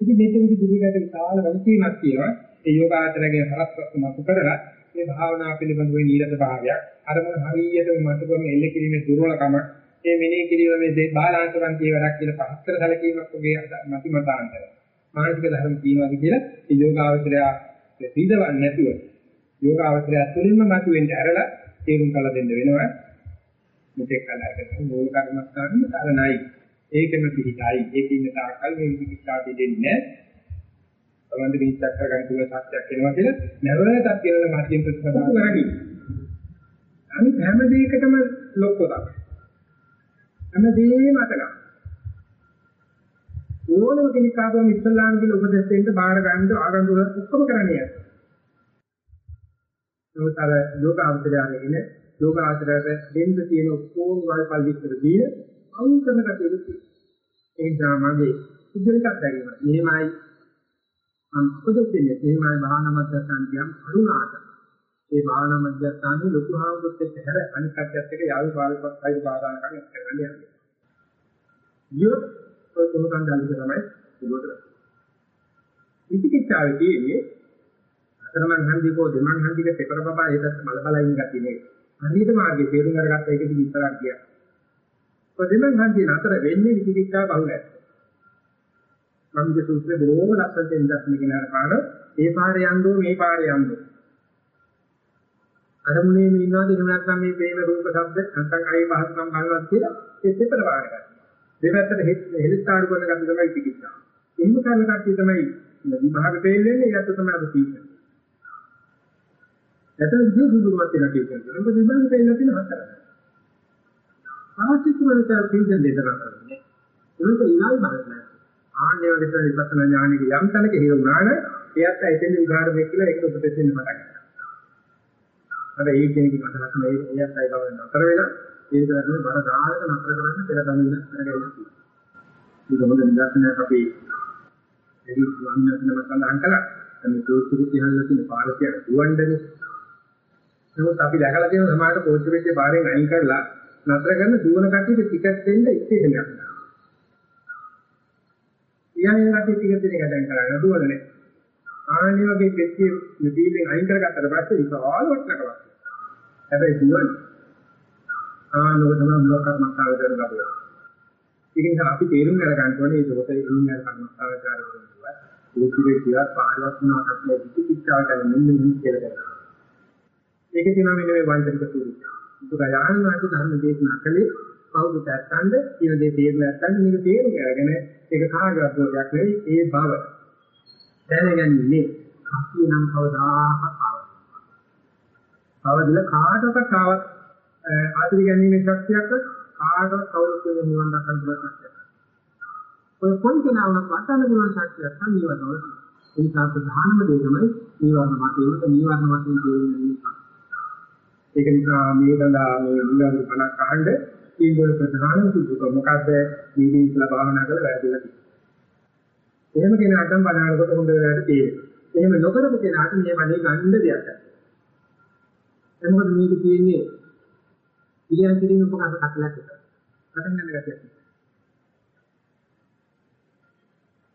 ඉතින් මෙතනදි දුරියට විශාල වගකීමක් තියෙනවා. ඒ යෝගාචරයේ හරස්වත් මතු කරලා මේ භාවනා පිළිබඳව නීරත භාවයක් අරමුණ හරියට මතු කරන එල්ල කිරීමේ දුර්වලකම මේ මෙනෙහි කිරීම මේ බාලාංශවන්තිය වැඩක් කියලා පහතර සැලකීමක් වගේ මති මතාන්තර මානසික ධර්ම කියනවා කියලා ඒ යෝගාචරය සීදවන්නේ නැතුව යෝගාචරය තුළින්ම මතුවෙන්න ඇරලා තේරුම් කළ දෙන්න වෙනවා. මෙතෙක් කල අරගෙන මූල කර්මස්ථානෙම තරණයි. ඒකම පිළියි ඒකින් තාකල් මේ විචිකිච්ඡා දෙන්නේ තමන්ට විචක්ක කරගන්න පුළුවන් සත්‍යයක් වෙනවා කියලා නැවතත් කියන මාධ්‍යම ප්‍රතිපදාව කරගනි. අනිත් හැම දෙයකටම ලොක්කොදක්. හැම දෙයක්ම අතක. ඕනම කෙනෙක් ආවම ඉස්ලාම් කියලා උපදෙස් දෙන්න බාර ගන්න ආගන්තුක ඔක්කොම කරන්නේ. නමුත් අර ලෝක අවතරයගෙන ලෝක ආශ්‍රයයට දෙන්න තියෙන ඔක්කොම වල්පල් විතර දී අවුකම කටයුතු ඒ ධාමගේ ඉදිරියට දැරීම. මෙහෙමයි අන්පොදෙන්නේ එහෙමයි භාවනා මධ්‍යස්ථාන කියන කරුණාට. ඒ භාවනා මධ්‍යස්ථානයේ ලොකු හාමුදුරුත් එක්ක හැර අනිත් කට්ටියත් එක්ක යාළු පාරකත් අයිති බාධානකම් එක්ක කරන්න යන්නේ. යොත් ඔය තුනකන් දැල්ලක තමයි ඉලුවට. විචිකිච්ඡාවේ තියෙන්නේ අතරමං හන්දිකෝ දෙමං හන්දික පෙපර බබා ඒකට බල බල ඉන්න ගැතිය නේ. හරියට මාර්ගයේ තේරුම් අරගත්ත එකදී ඉස්සරහට ගියා. ඔය දෙමං හන්දිය නතර වෙන්නේ විචිකිච්ඡා බහුලයි. සම්ජ සූත්‍රයේ බොහොම ලස්සනට ඉඳන් කියන පාර ඒ පාරේ යන්නෝ මේ පාරේ යන්නෝ අරමුණේ මේ ඉන්නවාද එහෙම නැත්නම් මේ ප්‍රේම රූප ශබ්ද නැත්නම් අය පහසුකම් බලවත් කියලා ඒ දෙපළ වාර ගන්න. දෙපැත්තට හෙලිස්තාඩු කරන ගන්න තමයි ටිකිට්ටා. එහෙම කරන කට්ටිය තමයි විභාග තේල් වෙන්නේ ඒත් තමයි අද තියෙන්නේ. එතන දුසුදුමත් වෙන කීකරන. මොකද විභාග තේල් නැතින හතර. ආසිත වලට තීන්දුව දෙන්න කරන්නේ. ඒක ඉනල් බලන්න. ආන්නේ වගේ තමයි විපස්සනා ඥානෙක යම් තැනක හේවුණාන එයත් එතෙන් විභාග දෙක කියලා ඒක උපදෙස් දෙන්න පටන් ගන්නවා. අර ඒ කෙනෙක්ගේ මතකත් මේ එයත් අය බව නතර වෙලා ඒ කරන්නේ බර ගානක නතර කරන්න පෙර ගන්න කරගෙන ඒක මොකද නිදර්ශනයක් අපි එදි වන්නත් සඳහන් කළා. මේ කෝච්චි කියලා තියෙන පාරසිය දුවන්නේ. නමුත් අපි දැකලා තියෙන සමාජයේ කෝච්චි පිටියේ බාරෙන් අයින් කරලා නතර කරන දුවන කට්ටියට ටිකට් දෙන්න ස්ටේෂන් එකක්. ඊයන් රටේ ටික දෙනෙක් දැන් කරන්නේ දුවන්නේ. ආනි වගේ පෙට්ටිය මෙදීලෙන් අයින් කරගත්තට පස්සේ විශාල වටනකමක්. හැබැයි දුවන්නේ. ආනෝ තමයි බ්ලොක් කර්මස්ථාන කරලා බලනවා. ඒක නිසා අපි තේරුම් අරගන්න ඕනේ ඒක පොතේ ඉන්නේ කර්මස්ථාන කරනවා. උතුරේ කියලා පාරවත් වුණාට විචිකිච්ඡාව ගැන මෙන්න මෙහි කියලා කරනවා. ඒක කියනවා මෙන්න මේ වංචනික ස්වරූපය. බුදුරජාණන් වහන්සේ ධර්ම දේශනා කළේ කවුද දැක්කන්ද කියන දේ තේරුම් නැත්නම් මේක තේරුම් අරගෙන ඒක කාගවත් දෝෂයක් නෙවෙයි ඒ බව දැනගන්නේ අපි නම් කවදාහක් අවදිල කාටවත් ආවත් ආශ්‍රය ගැනීමේ ශක්තියක් කාටවත් කවුරුත් නිවන් දක්වන්න පුළුවන් ශක්තියක් ඔය කොයි කෙනාවත් වටන්න පුළුවන් ශක්තියක් තමයි නිවන වල ඒ නිසා ප්‍රධානම දේ තමයි නිවන මතේ. උට නිවන වශයෙන් කියන්නේ ඒක නිසා මේ දඬා මේ විලාස 50ක් අහන්නේ ඒගොල්ල ප්‍රධාන සුදුක මොකද මේ ඉස්සලා භාවනා කරලා වැරදිලා තියෙනවා. එහෙම කෙනාටම බලනකොට හොඳ වෙලාවට තේරෙනවා. එහෙම නොකරපු කෙනාට මේ වගේ ගන්න දෙයක් නැහැ. එතකොට මේක තියෙන්නේ ඉගෙන කිරීම උපකාර කටලක් එක. පටන් ගන්න ගැතියක්.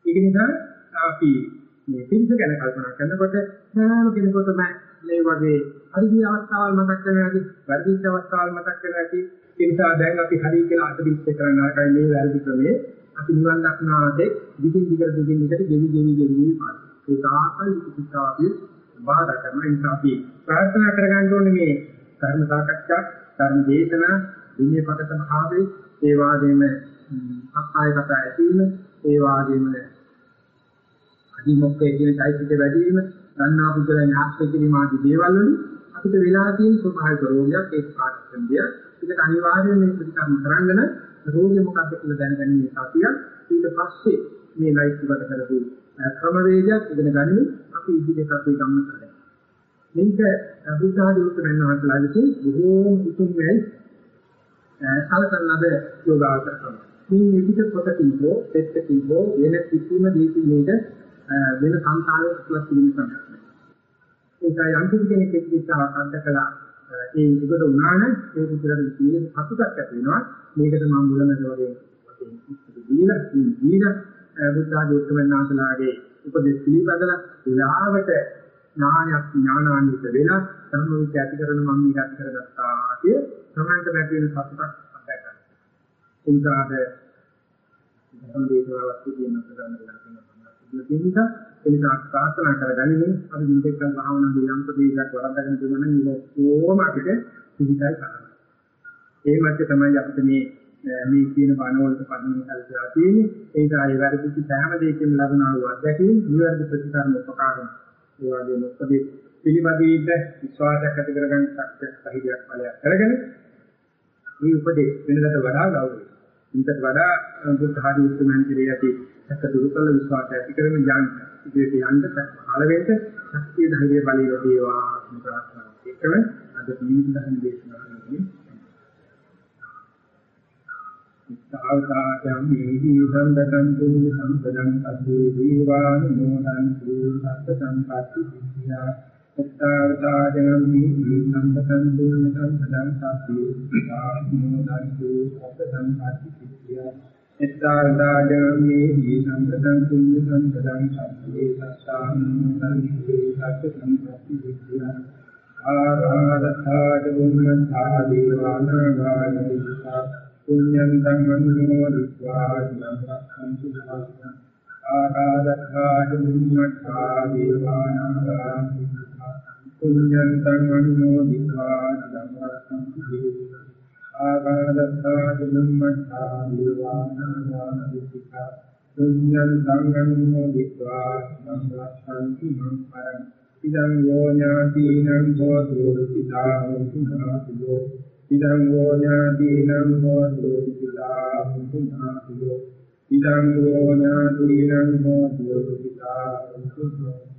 ඒක නිසා අපි මේ පිළිස ගැන කල්පනා කරනකොට සෑම කෙනෙකුටම මේ වගේ හරි අවස්ථාවල් මතක් කරගෙන ඇති, වැරදිච්ච අවස්ථාවල් මතක් කරගෙන ඇති, ඒ නිසා දැන් අපි හරි කියලා අතපිට කරන ආකාරය මේ වැරදි ක්‍රමයේ අපි නිවන් දක්නාට දිගින් දිගට දිගින් දිගට ගෙවි ගෙවි ගෙවි ඒ තාකල් විචිකිච්ඡාවදී බාධා කරන නිසා අපි ප්‍රාර්ථනා කරගන්න ඕනේ මේ ධර්ම සාකච්ඡා ධර්ම දේශනා විනය පදතම ආවේ ඒ වාගේම අක්කාය කතා ඇසීම ඒ වාගේම අදිමොක්කේ කියන চৈতසික වැඩි වීම දන්නා පුද්ගලයන් ආශ්‍රය කිරීම ආදී දේවල් වලින් අපිට වෙලා තියෙන ස්වභාවික රෝගයක් ඒක පාඩම්දිය. ඒකට අනිවාර්යයෙන් මේ ප්‍රතිකර්ම කරන්න රෝගය මොකක්ද කියලා දැනගන්නේ සතිය. ඊට පස්සේ මේ ලයිෆ් එකට කරපු ක්‍රමවේදයක් ඉගෙන ගනිමින් අපි ඉදිරියට අපේ ගමන කරනවා. මේක බුද්ධ ආදී උත්තරයන් වහන්සේලා විසින් බොහෝම උතුම් වෙයි සලකන ලද යෝගාවචර ක්‍රම. මේ විවිධ පොතකින්ෝ පෙත්තකින්ෝ වෙන කිසිම දෙයකින් මේක වෙන සංසාරයක් තුළ පිළිම කරන්නේ. ඒකයි යම් කෙනෙක් එක්කතාවක් අත්දකලා ඒ උගත වුණා නම් ඒ විතරට තියෙන සතුටක් ඇති වෙනවා. මේකට මම මුලමද වගේ වශයෙන් දීලා දීලා බුද්ධ ආදී උත්තරයන් වහන්සේලාගේ උපදෙස් පිළිපදලා විලාවට ඥානයක් ඥානාන්විත වෙලා ධර්ම විචය ඇති කරන මම මේක ඇති කරගත්තා කිය සමන්ත නැති වෙන සතුටක් අත්දැකගන්න. එනිසාද ධර්ම දේශනාවක් කියන කරන්න තියෙනවා. එනිසා ප්‍රාර්ථනා කරගනිමින් අපි මේක භාවනා දියම් ප්‍රදේශයක් වරද්දාගෙන තියෙනවා නම් ඒක කොහොම අපිට පිළිගයි කරන්න. ඒ මැද තමයි අපිට මේ මේ කියන බණ වලට පදින්න කල්පනා තියෙන්නේ. ඒ නිසා ඒ වැරදිච්ච සෑම දෙයකින් ලබනා වූ අත්දැකීම් නිවැරදි ප්‍රතිකර්ම උපකාරන ඒ වගේම උපදී පිළිපදීට විශ්වාසයක් ඇති කරගන්න ශක්තියක් සහිතයක් ඵලයක් කරගෙන මේ උපදී වෙනකට වඩා ගෞරවයි. ඉන්ටත් වඩා බුද්ධ ආදී උතුම්යන් කෙරෙහි ඇති සැක දුරු කළ විශ්වාසය ඇති කරගෙන යන්න ඉදිරියට යන්න පහළ වෙන්න ශක්තිය ධෛර්ය බලය ලැබේවා කියන ප්‍රාර්ථනාව එක්කම අද මේ ධර්ම දේශනාවේදී සාවතායම් මේහි සම්දකම් තුනි සම්පදං අද්දී දීවානුමෝදං කුරු සත්ත සම්පatti සිද්ධා සත්තාවතායම් මේහි සම්දකම් තුනි සම්පදං අද්දී දීවානුමෝදං කුරු සත්ත සම්පatti සිද්ධා සත්තාවතායම් මේහි සම්දකම් තුනි සම්පදං අද්දී සත්තානුමෝදං කුරු සත්ත සම්පatti සිද්ධා ආරාධාද බුම්මන්තා පුඤ්ඤං ධම්මං නමෝදිत्वा සම්පක්ඛන්තු සාසනං ආකාදත්තා චුම්මත්තා දේවානාගා පුඤ්ඤං ධම්මං නමෝදිत्वा සම්පක්ඛන්තු සාසනං ආකාදත්තා චුම්මත්තා දේවානාගා පුඤ්ඤං ධම්මං නමෝදිत्वा සම්පක්ඛන්තු මං පරං ඉදං යෝ ඥාතිනං හෝතු සිතාං සුඛාති ඉදං වූ ඥාතිනම් හෝතු පිතා පුඤ්ඤාතියෝ ඉදං වූ ඥාතිනම් හෝතු පිතා පුඤ්ඤාතියෝ